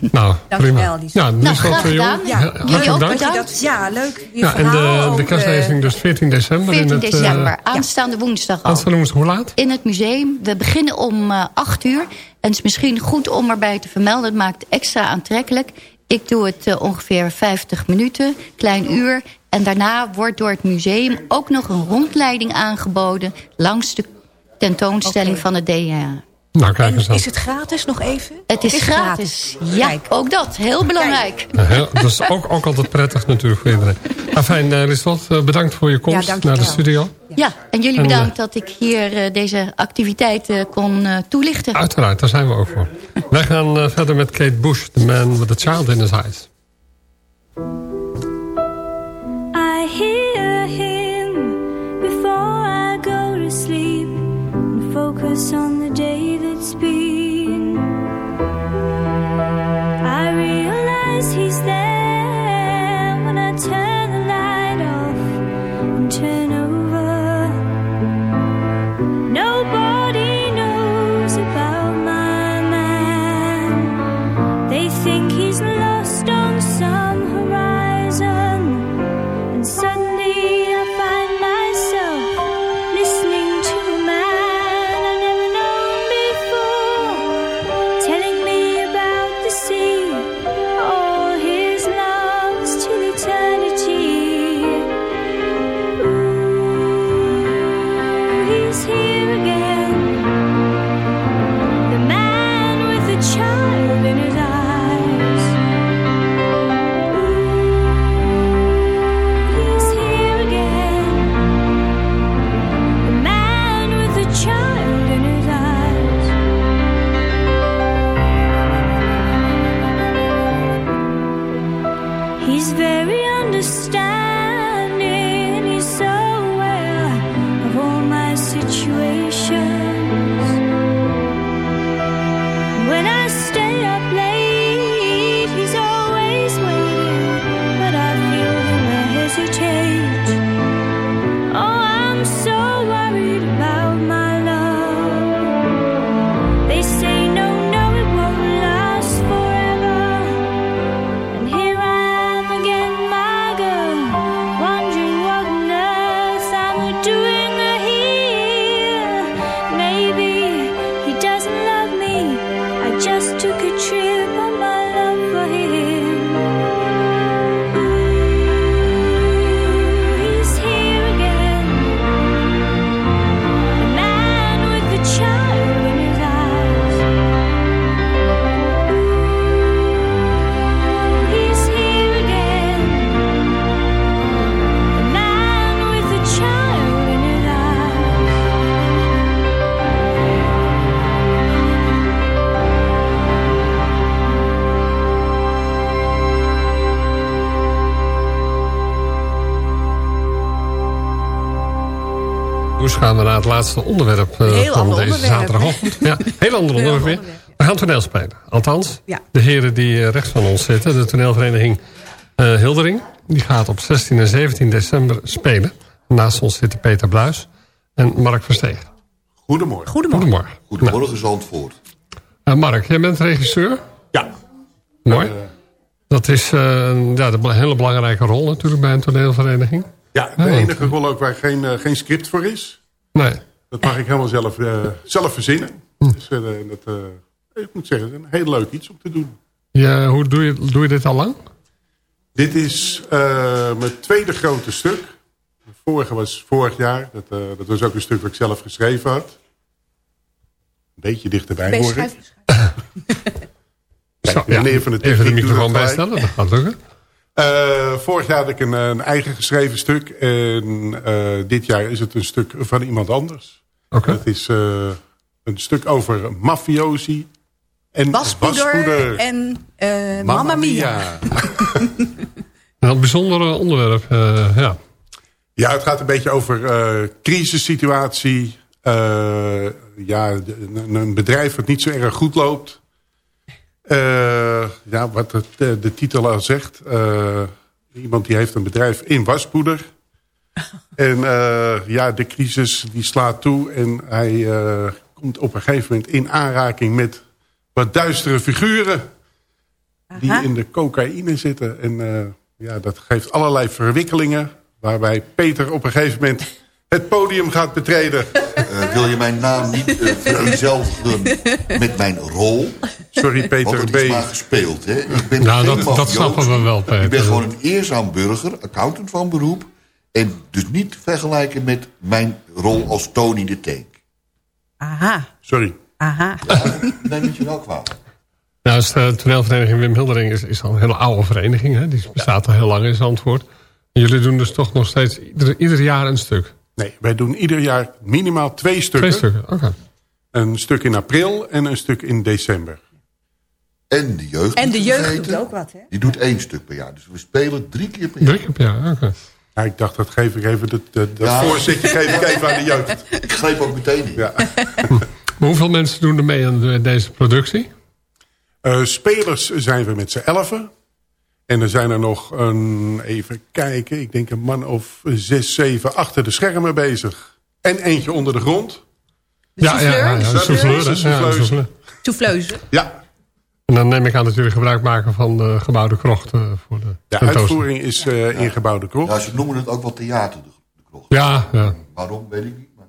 Nou, Dankjewel, prima. Ja, Nou, graag gedaan. ja, Ja. hartelijk Jullie ook dank. bedankt. Dat, ja, leuk. Je Ja, en de, de over, kerslezing dus 14 december. 14 in het, eh, december, aanstaande woensdag al. Aanstaande woensdag, hoe laat? In het museum. We beginnen om eh 8 uur. En het is misschien goed om erbij te vermelden. Het maakt het extra aantrekkelijk. Ik doe het eh, ongeveer 50 minuten, klein uur. En daarna wordt door het museum ook nog een rondleiding aangeboden... langs de tentoonstelling van het DHA. Nou, kijk eens En is het gratis nog even? Het is, gratis. Ja, Kijk. ook dat. Heel belangrijk. Ja, heel- dat is ook, ook altijd prettig natuurlijk voor iedereen. Maar fijn, uh, Lisbeth, eh, bedankt voor je komst naar de studio. Ja, en jullie En, eh, bedankt dat ik hier eh, deze activiteiten kon eh, toelichten. Uiteraard, daar zijn we ook voor. Wij gaan verder met Kate Bush, The Man with the Child in His Eyes. I hear him before I go to sleep focus on the day that's been. Naar het laatste onderwerp eh, Heel van deze onderwerp. zaterdagochtend. Ja, heel ander Heel onderwerp weer. We gaan toneel spelen. Althans, Ja. de heren die eh, rechts van ons zitten, de toneelvereniging eh, Hildering, die gaat op 16 en 17 december spelen. Naast ons zitten Peter Bluis en Mark Versteeg. Goedemorgen. Goedemorgen. Goedemorgen. Goedemorgen Zandvoort. Eh, Mark, jij bent regisseur? Ja. Mooi. Dat is eh, ja, een hele belangrijke rol natuurlijk bij een toneelvereniging. Ja, de enige rol ook waar geen, geen script voor is. Nee. Dat mag ik helemaal zelf, eh, zelf verzinnen. Dus eh, dat, eh, ik moet zeggen, het is een heel leuk iets om te doen. Ja, hoe doe je, doe je dit al lang? Dit is eh, mijn tweede grote stuk. De vorige was vorig jaar. Dat, eh, dat was ook een stuk wat ik zelf geschreven had. Een beetje dichterbij Ben hoor ik. Kijk, meneer van de even de microfoon bijstellen, dat gaat lukken. Eh, vorig jaar had ik een, een eigen geschreven stuk. En eh, dit jaar is het een stuk van iemand anders. Oké. Het is eh, een stuk over mafiosi en Waspoeder waspoeder. en eh Mamma Mia. Een bijzonder eh, onderwerp, eh, ja. Ja, het gaat een beetje over eh crisissituatie. Eh, ja, een, een bedrijf wat niet zo erg goed loopt. Eh, ja, wat het, eh, de titel al zegt. eh, iemand die heeft een bedrijf in waspoeder. En ja, de crisis die slaat toe. En hij komt op een gegeven moment in aanraking met wat duistere figuren. Die in de cocaïne zitten. En ja, dat geeft allerlei verwikkelingen. Waarbij Peter op een gegeven moment het podium gaat betreden. Eh, wil je mijn naam niet eh vereenzelvigen met mijn rol? Sorry Want Peter, het ben is maar gespeeld. Hè? Ik ben Nou, dat- dat snappen we wel, Peter. Ik ben gewoon een eerzaam burger, accountant van beroep. En dus niet vergelijken met mijn rol als Tony de Tank. Aha, Sorry. aha. Neem het je wel kwaad. Nou, dus de toneelvereniging Wim Hildering is, is al een hele oude vereniging. Hè? Die bestaat al heel lang in Zandvoort. En jullie doen dus toch nog steeds ieder, ieder jaar een stuk. Nee, wij doen ieder jaar minimaal twee stukken. Twee stukken, oké. Een stuk in april en een stuk in december. En de jeugd. En de jeugd vergeten, doet ook wat, hè? Die doet één stuk per jaar. Dus we spelen drie keer per jaar. Drie keer per jaar, oké. Ja, ik dacht, dat geef ik even, dat, dat, dat Ja. voorzetje geef ik even aan de jeugd. Ik greep ook meteen in. Ja. Maar hoeveel mensen doen er mee aan de- deze productie? Eh, spelers zijn we met z'n elfen. En er zijn er nog een, even kijken, ik denk een man of zes, zeven achter de schermen bezig. En eentje onder de grond. De Ja, de souffleur. Souffleuse. Ja, En dan neem ik aan dat jullie gebruik maken van de gebouwde krocht eh, voor de de uitvoering is eh ingebouwde krocht. Ja, ze noemen het ook wel theater. De, de krocht. Ja, ja. Waarom, weet ik niet. Maar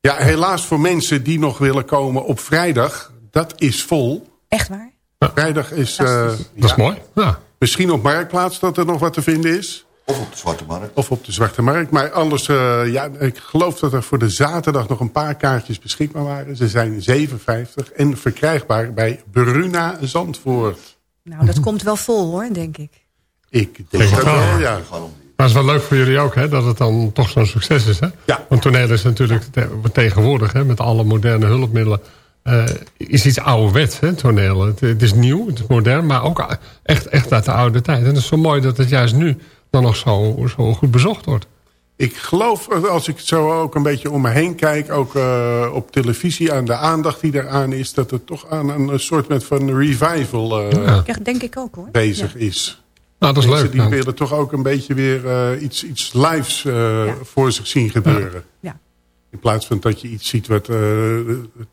Ja, helaas voor mensen die nog willen komen op vrijdag. Dat is vol. Echt waar? Vrijdag is... eh, Dat is ja, mooi. Ja. Misschien op Marktplaats dat er nog wat te vinden is. of op de Zwarte Markt. Of op de Zwarte Markt. Maar anders, eh, ja, ik geloof dat er voor de zaterdag nog een paar kaartjes beschikbaar waren. Ze zijn 57 en verkrijgbaar bij Bruna Zandvoort. Nou, dat komt wel vol hoor, denk ik. Ik denk dat wel. wel, ja. Maar het is wel leuk voor jullie ook, hè, dat het dan toch zo'n succes is. Hè? Ja. Want toneel is natuurlijk te- tegenwoordig, hè, met alle moderne hulpmiddelen, eh, is iets ouderwets, hè, toneel. Het, het is nieuw, het is modern, maar ook echt, echt uit de oude tijd. En het is zo mooi dat het juist nu dan nog zo, zo goed bezocht wordt. Ik geloof, als ik zo ook een beetje om me heen kijk... ook eh, op televisie aan de aandacht die eraan is... dat het toch aan een, soort met van revival eh, Ja, denk ik ook hoor. bezig is. Nou, dat is Mensen leuk. die willen toch ook een beetje weer eh, iets, iets lives voor zich zien gebeuren. Ja. In plaats van dat je iets ziet wat eh,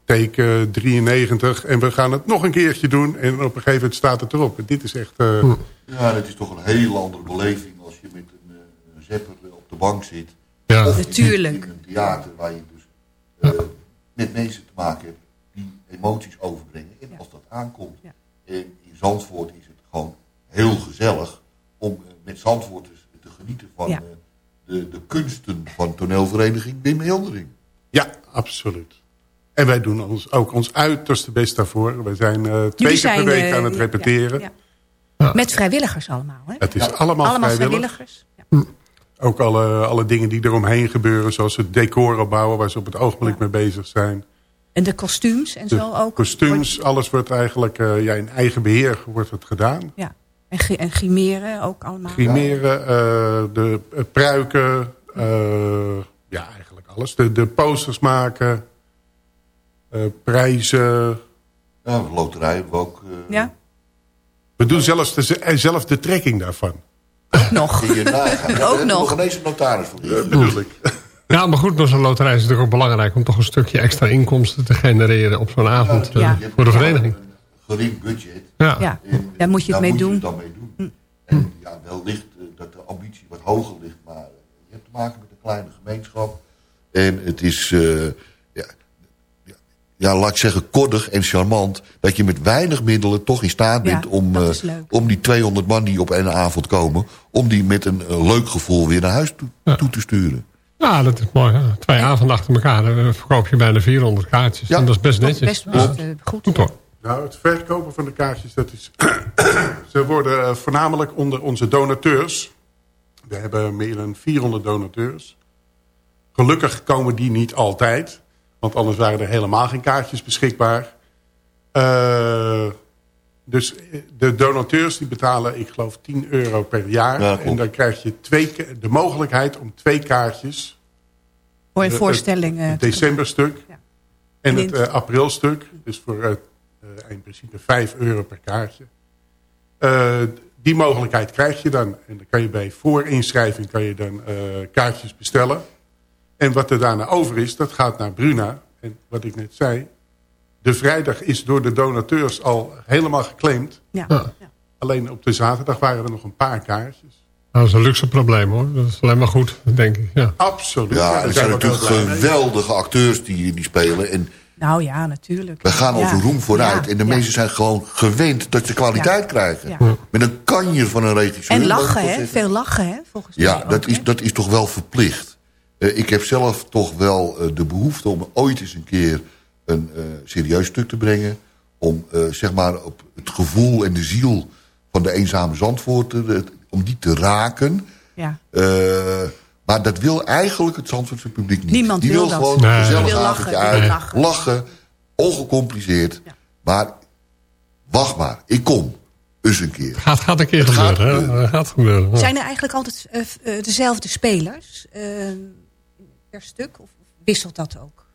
teken 93 en we gaan het nog een keertje doen en op een gegeven moment staat het erop. En dit is echt... eh, Hm. Ja, dat is toch een hele andere beleving als je met een, eh, een zepper op de bank zit. Ja. Of Natuurlijk. in een theater waar je dus eh, met mensen te maken hebt die emoties overbrengen. En als dat aankomt. Ja. En in Zandvoort is het gewoon heel gezellig om met Zandvoorters te genieten van Ja. eh, de, de kunsten van toneelvereniging Wim Hildering. Ja, absoluut. En wij doen ons, ook ons uiterste best daarvoor. We zijn eh, twee keer per week eh, aan het ja, repeteren. ja, Met vrijwilligers allemaal, hè? Het is Ja. allemaal, allemaal vrijwillig. vrijwilligers. Ja. Ook alle, alle dingen die eromheen gebeuren. Zoals het decor opbouwen waar ze op het ogenblik mee bezig zijn. En de kostuums en De zo ook. kostuums, alles wordt eigenlijk eh, ja, in eigen beheer wordt het gedaan. Ja. En, en grimeren ook allemaal. Grimeren, eh, de pruiken, eh, ja eigenlijk alles. De, de posters maken, eh, prijzen. Ja, loterij hebben we ook. eh, Ja? We doen zelfs de, zelf de trekking daarvan. Ook nog. Ja, Ook nog. ineens een notaris voor. bedoel ik. Ja, maar goed, maar zo'n loterij is natuurlijk ook belangrijk... om toch een stukje extra inkomsten te genereren op zo'n avond eh, Ja. voor de vereniging. Gering budget. Ja. Ja, En daar moet je het mee daar doen. Moet je het dan mee doen. En ja, wellicht dat de ambitie wat hoger ligt, maar je hebt te maken met een kleine gemeenschap. En het is, eh, ja, ja, ja, laat ik zeggen, koddig en charmant... dat je met weinig middelen toch in staat Ja, bent om, eh, om die 200 man die op een avond komen... om die met een eh, leuk gevoel weer naar huis toe, toe te sturen. Ja, dat is mooi. hè. Twee avonden achter elkaar dan verkoop je bijna 400 kaartjes. Ja. En dat is best netjes. Best, best goed. Goed hoor. Nou, het verkopen van de kaartjes, dat is... ze worden voornamelijk onder onze donateurs. We hebben meer dan 400 donateurs. Gelukkig komen die niet altijd. Want anders waren er helemaal geen kaartjes beschikbaar. Eh, dus eh, de donateurs die betalen, ik geloof, 10 euro per jaar. Ja, en dan krijg je twee, de mogelijkheid om twee kaartjes... Voor een eh, voorstelling. Het decemberstuk Ja. en het aprilstuk. Dus voor eh, eh, in principe 5 euro per kaartje. Eh, die mogelijkheid krijg je dan. En dan kan je bij voorinschrijving kan je dan eh, kaartjes bestellen. En wat er daarna over is, dat gaat naar Bruna. En wat ik net zei, de vrijdag is door de donateurs al helemaal geclaimd. Ja. Ja. Alleen op de zaterdag waren er nog een paar kaartjes. Nou, dat is een luxe probleem hoor. Dat is alleen maar goed, denk ik. Ja. Absoluut. Ja, er zijn natuurlijk geweldige acteurs die, die spelen. En Nou ja, natuurlijk. we gaan Ja. een roem vooruit. Ja, En de ja. mensen zijn gewoon gewend dat ze kwaliteit Ja. krijgen. Ja. Met een kanjer van een regisseur. En lachen, hè? Veel lachen, hè? Volgens mij Ja, ook, dat is, hè? dat is toch wel verplicht. Eh, ik heb zelf toch wel eh, de behoefte om ooit eens een keer een eh, serieus stuk te brengen. Om eh, zeg maar op het gevoel en de ziel van de eenzame Zandvoorter, om die te raken. Ja. Eh, maar dat wil eigenlijk het Zandvoortse publiek niet. Niemand die wil gewoon een gezellig avondje uit. Lachen. lachen. ongecompliceerd. Maar wacht maar, ik kom. Eens een keer. Gaat, gaat een keer Het gaat gebeuren. gaat gebeuren. ja. Zijn er eigenlijk altijd dezelfde spelers eh, per stuk? Of wisselt dat ook?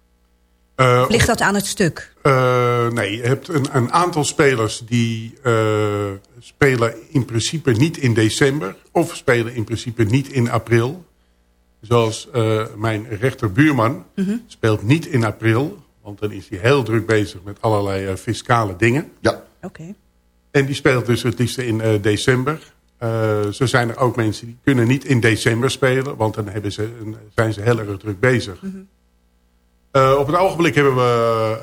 Eh, Of ligt dat aan het stuk? Eh, nee, je hebt een, een aantal spelers die eh, spelen in principe niet in december. Of spelen in principe niet in april. Zoals eh, mijn rechterbuurman Mhm. speelt niet in april. Want dan is hij heel druk bezig met allerlei fiscale dingen. Ja. Oké. En die speelt dus het liefst in eh, december. Eh, zo zijn er ook mensen die kunnen niet in december spelen. Want dan hebben ze, een- zijn ze heel erg druk bezig. Eh, op het ogenblik hebben we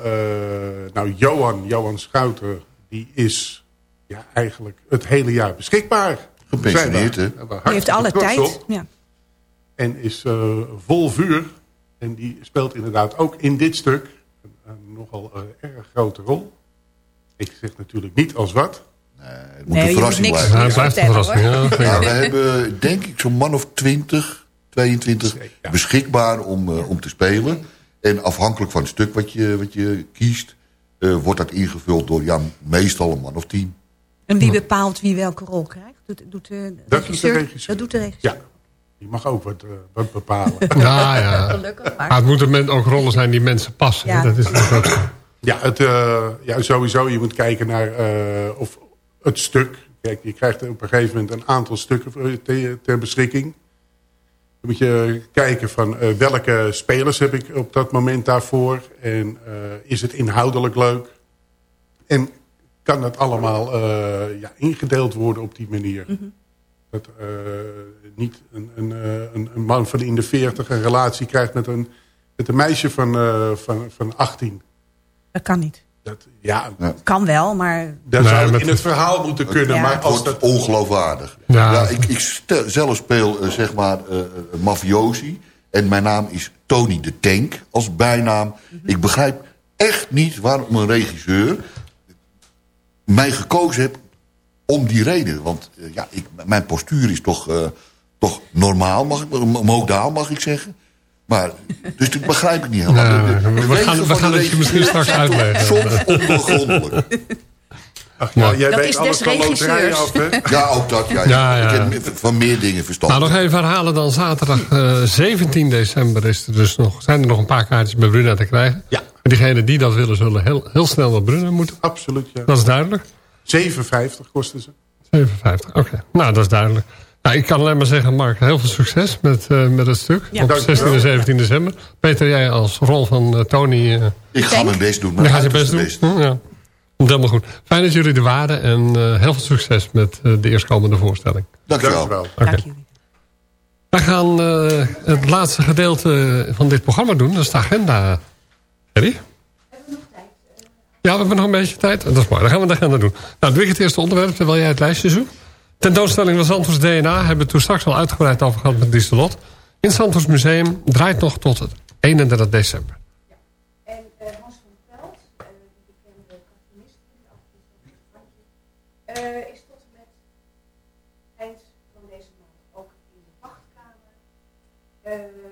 eh, nou, Johan, Johan Schouten. Die is ja, eigenlijk het hele jaar beschikbaar. Gepensioneerd, Zijn hè? Die heeft alle tijd. Ja. En is eh, vol vuur. En die speelt inderdaad ook in dit stuk een, een nogal eh, erg grote rol. Ik zeg natuurlijk niet als wat. Het moet Nee, een verrassing moet blijven. Ja, het blijft een verrassing. Ja, dat Ja, ook. we hebben denk ik zo'n man of 20, 22 Ja. beschikbaar om, eh, om te spelen. En afhankelijk van het stuk wat je, wat je kiest... eh, wordt dat ingevuld door ja, meestal een man of tien. En wie bepaalt wie welke rol krijgt? Doet, doet de de regisseur? Dat doet de regisseur. Ja, die mag ook wat, eh, wat bepalen. Ja, ja. Gelukkig maar. Maar het moeten ook rollen zijn die mensen passen. Ja. Dat is ook zo. Ja, het, eh, ja, sowieso. Je moet kijken naar eh, of het stuk. Kijk, je krijgt op een gegeven moment een aantal stukken ter beschikking. Dan moet je kijken van eh, welke spelers heb ik op dat moment daarvoor. En eh, is het inhoudelijk leuk? En kan dat allemaal eh, ja, ingedeeld worden op die manier? Dat eh, niet een, een, een, een man van in de 40 een relatie krijgt met een, met een meisje van, van, van 18. Dat kan niet. Dat, ja, Kan wel, maar dat Nee, zou in het verhaal moeten kunnen. Ja. Maar Het als wordt dat, ongeloofwaardig. Ja. Ja. ik ik stel- zelf speel eh, zeg maar eh, eh, mafiosi. En mijn naam is Tony de Tank als bijnaam. Ik begrijp echt niet waarom een regisseur mij gekozen heeft om die reden. Want ja, ik, mijn postuur is toch, eh, toch normaal, mag ik, modaal mag ik zeggen. Maar, dus dat begrijp ik niet helemaal. Nee, De- de- we gaan- we gaan het je misschien straks uitleggen. Soms ondoorgrondelijk. ja, jij Dat weet is alles des van loterijen regisseurs. af, hè? Ja, ook dat. Ja, Ja, ja. Ik heb van meer dingen verstand. Nou, nog even herhalen dan zaterdag eh, 17 december is er dus nog, zijn er nog een paar kaartjes bij Bruna te krijgen. Ja. En diegenen die dat willen zullen heel, heel snel naar Bruna moeten. Absoluut, ja. Dat is duidelijk. 7,50 kosten ze. 57, oké. Nou, dat is duidelijk. Nou, ik kan alleen maar zeggen, Mark, heel veel succes met, eh, met het stuk. Ja. Op Dankjewel. 16 en 17 december. Peter, jij als rol van eh, Tony... eh ik ga mijn best doen. je Mijn gaat je best doen. Hm, ja. Komt helemaal goed. Fijn dat jullie er waren en eh, heel veel succes met eh, de eerstkomende voorstelling. Dankjewel. Dankjewel. Oké. Dank jullie. We gaan eh, het laatste gedeelte van dit programma doen. Dat is de agenda. Harry? Ja, we hebben nog een beetje tijd. Dat is mooi. Dan gaan we de agenda doen. Nou, doe ik het eerste onderwerp terwijl jij het lijstje zoekt. Tentoonstelling van Zandvoors DNA hebben we toen straks al uitgebreid over gehad met Dieselot. In het Zandvoors Museum draait nog tot het 31 december. En uh, Hans van Pelt, uh, die bekende cartoonist, uh, is tot en met eind van deze maand ook in de wachtkamer. Uh,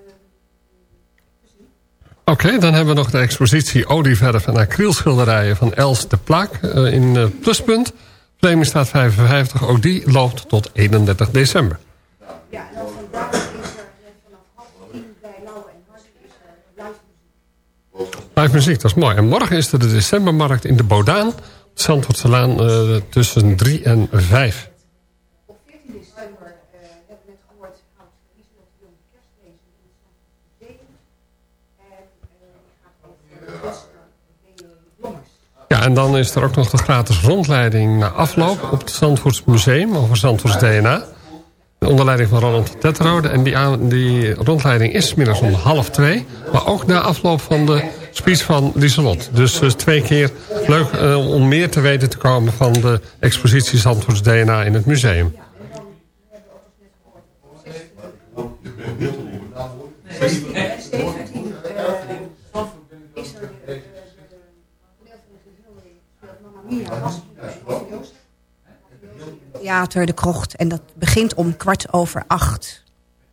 Oké, dan hebben we nog de expositie olieverf en acrylschilderijen van Els de Plaak eh, in eh, Pluspunt. Vlemingstraat 55, ook die loopt tot 31 december. ja, en dan vandaag is er eh, vanaf half tien bij Lauwe en Hart is er live muziek. Live muziek, dat is mooi. En morgen is er de decembermarkt in de Bodaan. Zandvoortselaan eh tussen 3 en 5. Op 14 december uh, hebben we net gehoord, houdt Lieselot de Jong de kerstlezing in het Zandvoort Museum. En uh, die gaat over Wester B.J. Blommers. Ja, en dan is er ook nog de gratis rondleiding na afloop op het Zandvoorts Museum over Zandvoorts DNA. Onder leiding van Ronald Tetrode. En die, die rondleiding is middags om half twee. Maar ook na afloop van de speech van Lieselot. Dus uh, twee keer leuk uh, om meer te weten te komen van de expositie Zandvoorts DNA in het museum. Theater De Krocht. En dat begint om kwart over acht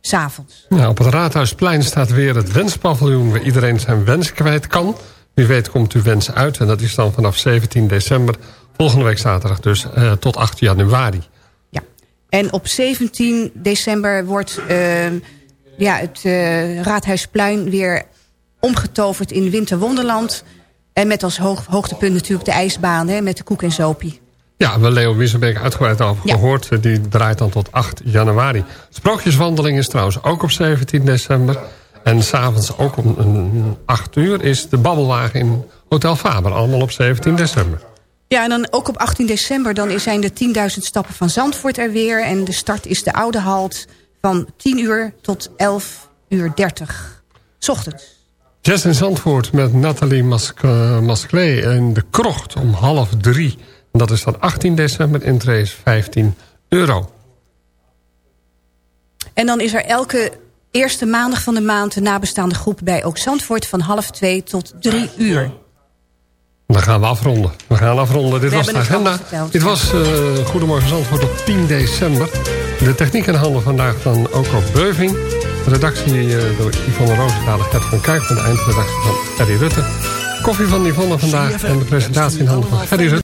s'avonds. Ja, op het Raadhuisplein staat weer het wenspaviljoen... waar iedereen zijn wens kwijt kan. Wie weet komt uw wens uit. En dat is dan vanaf 17 december, volgende week zaterdag dus... Uh, tot 8 januari. Ja, en op 17 december wordt uh, ja, het uh, Raadhuisplein weer omgetoverd in Winterwonderland... En met als hoog, hoogtepunt natuurlijk de ijsbaan hè, met de koek en zopie. Ja, we Leo Wissenbeek uitgebreid over gehoord. Ja. Die draait dan tot 8 januari. Sprookjeswandeling is trouwens ook op 17 december. En s'avonds ook om 8 uur is de babbelwagen in Hotel Faber. Allemaal op 17 december. Ja, en dan ook op 18 december dan zijn de 10.000 stappen van Zandvoort er weer. En de start is de Oude Halt van 10 uur tot 11 uur 30. 's ochtends. Jazz in Zandvoort met Nathalie Masclé en de krocht om half drie. En dat is dan 18 december, intree is 15 euro. En dan is er elke eerste maandag van de maand... de nabestaande groep bij Ook Zandvoort van half twee tot drie uur. Dan gaan we afronden. We gaan afronden. Dit we was de agenda. Dit was uh, Goedemorgen Zandvoort op 10 december. De techniek in handen vandaag van Oko Beuving. De redactie uh, door Yvonne Roosendaal, Gert van Kijk... van de eindredactie van Gerry Rutte. Koffie van Yvonne vandaag en de presentatie in handen van Gerry Rutte.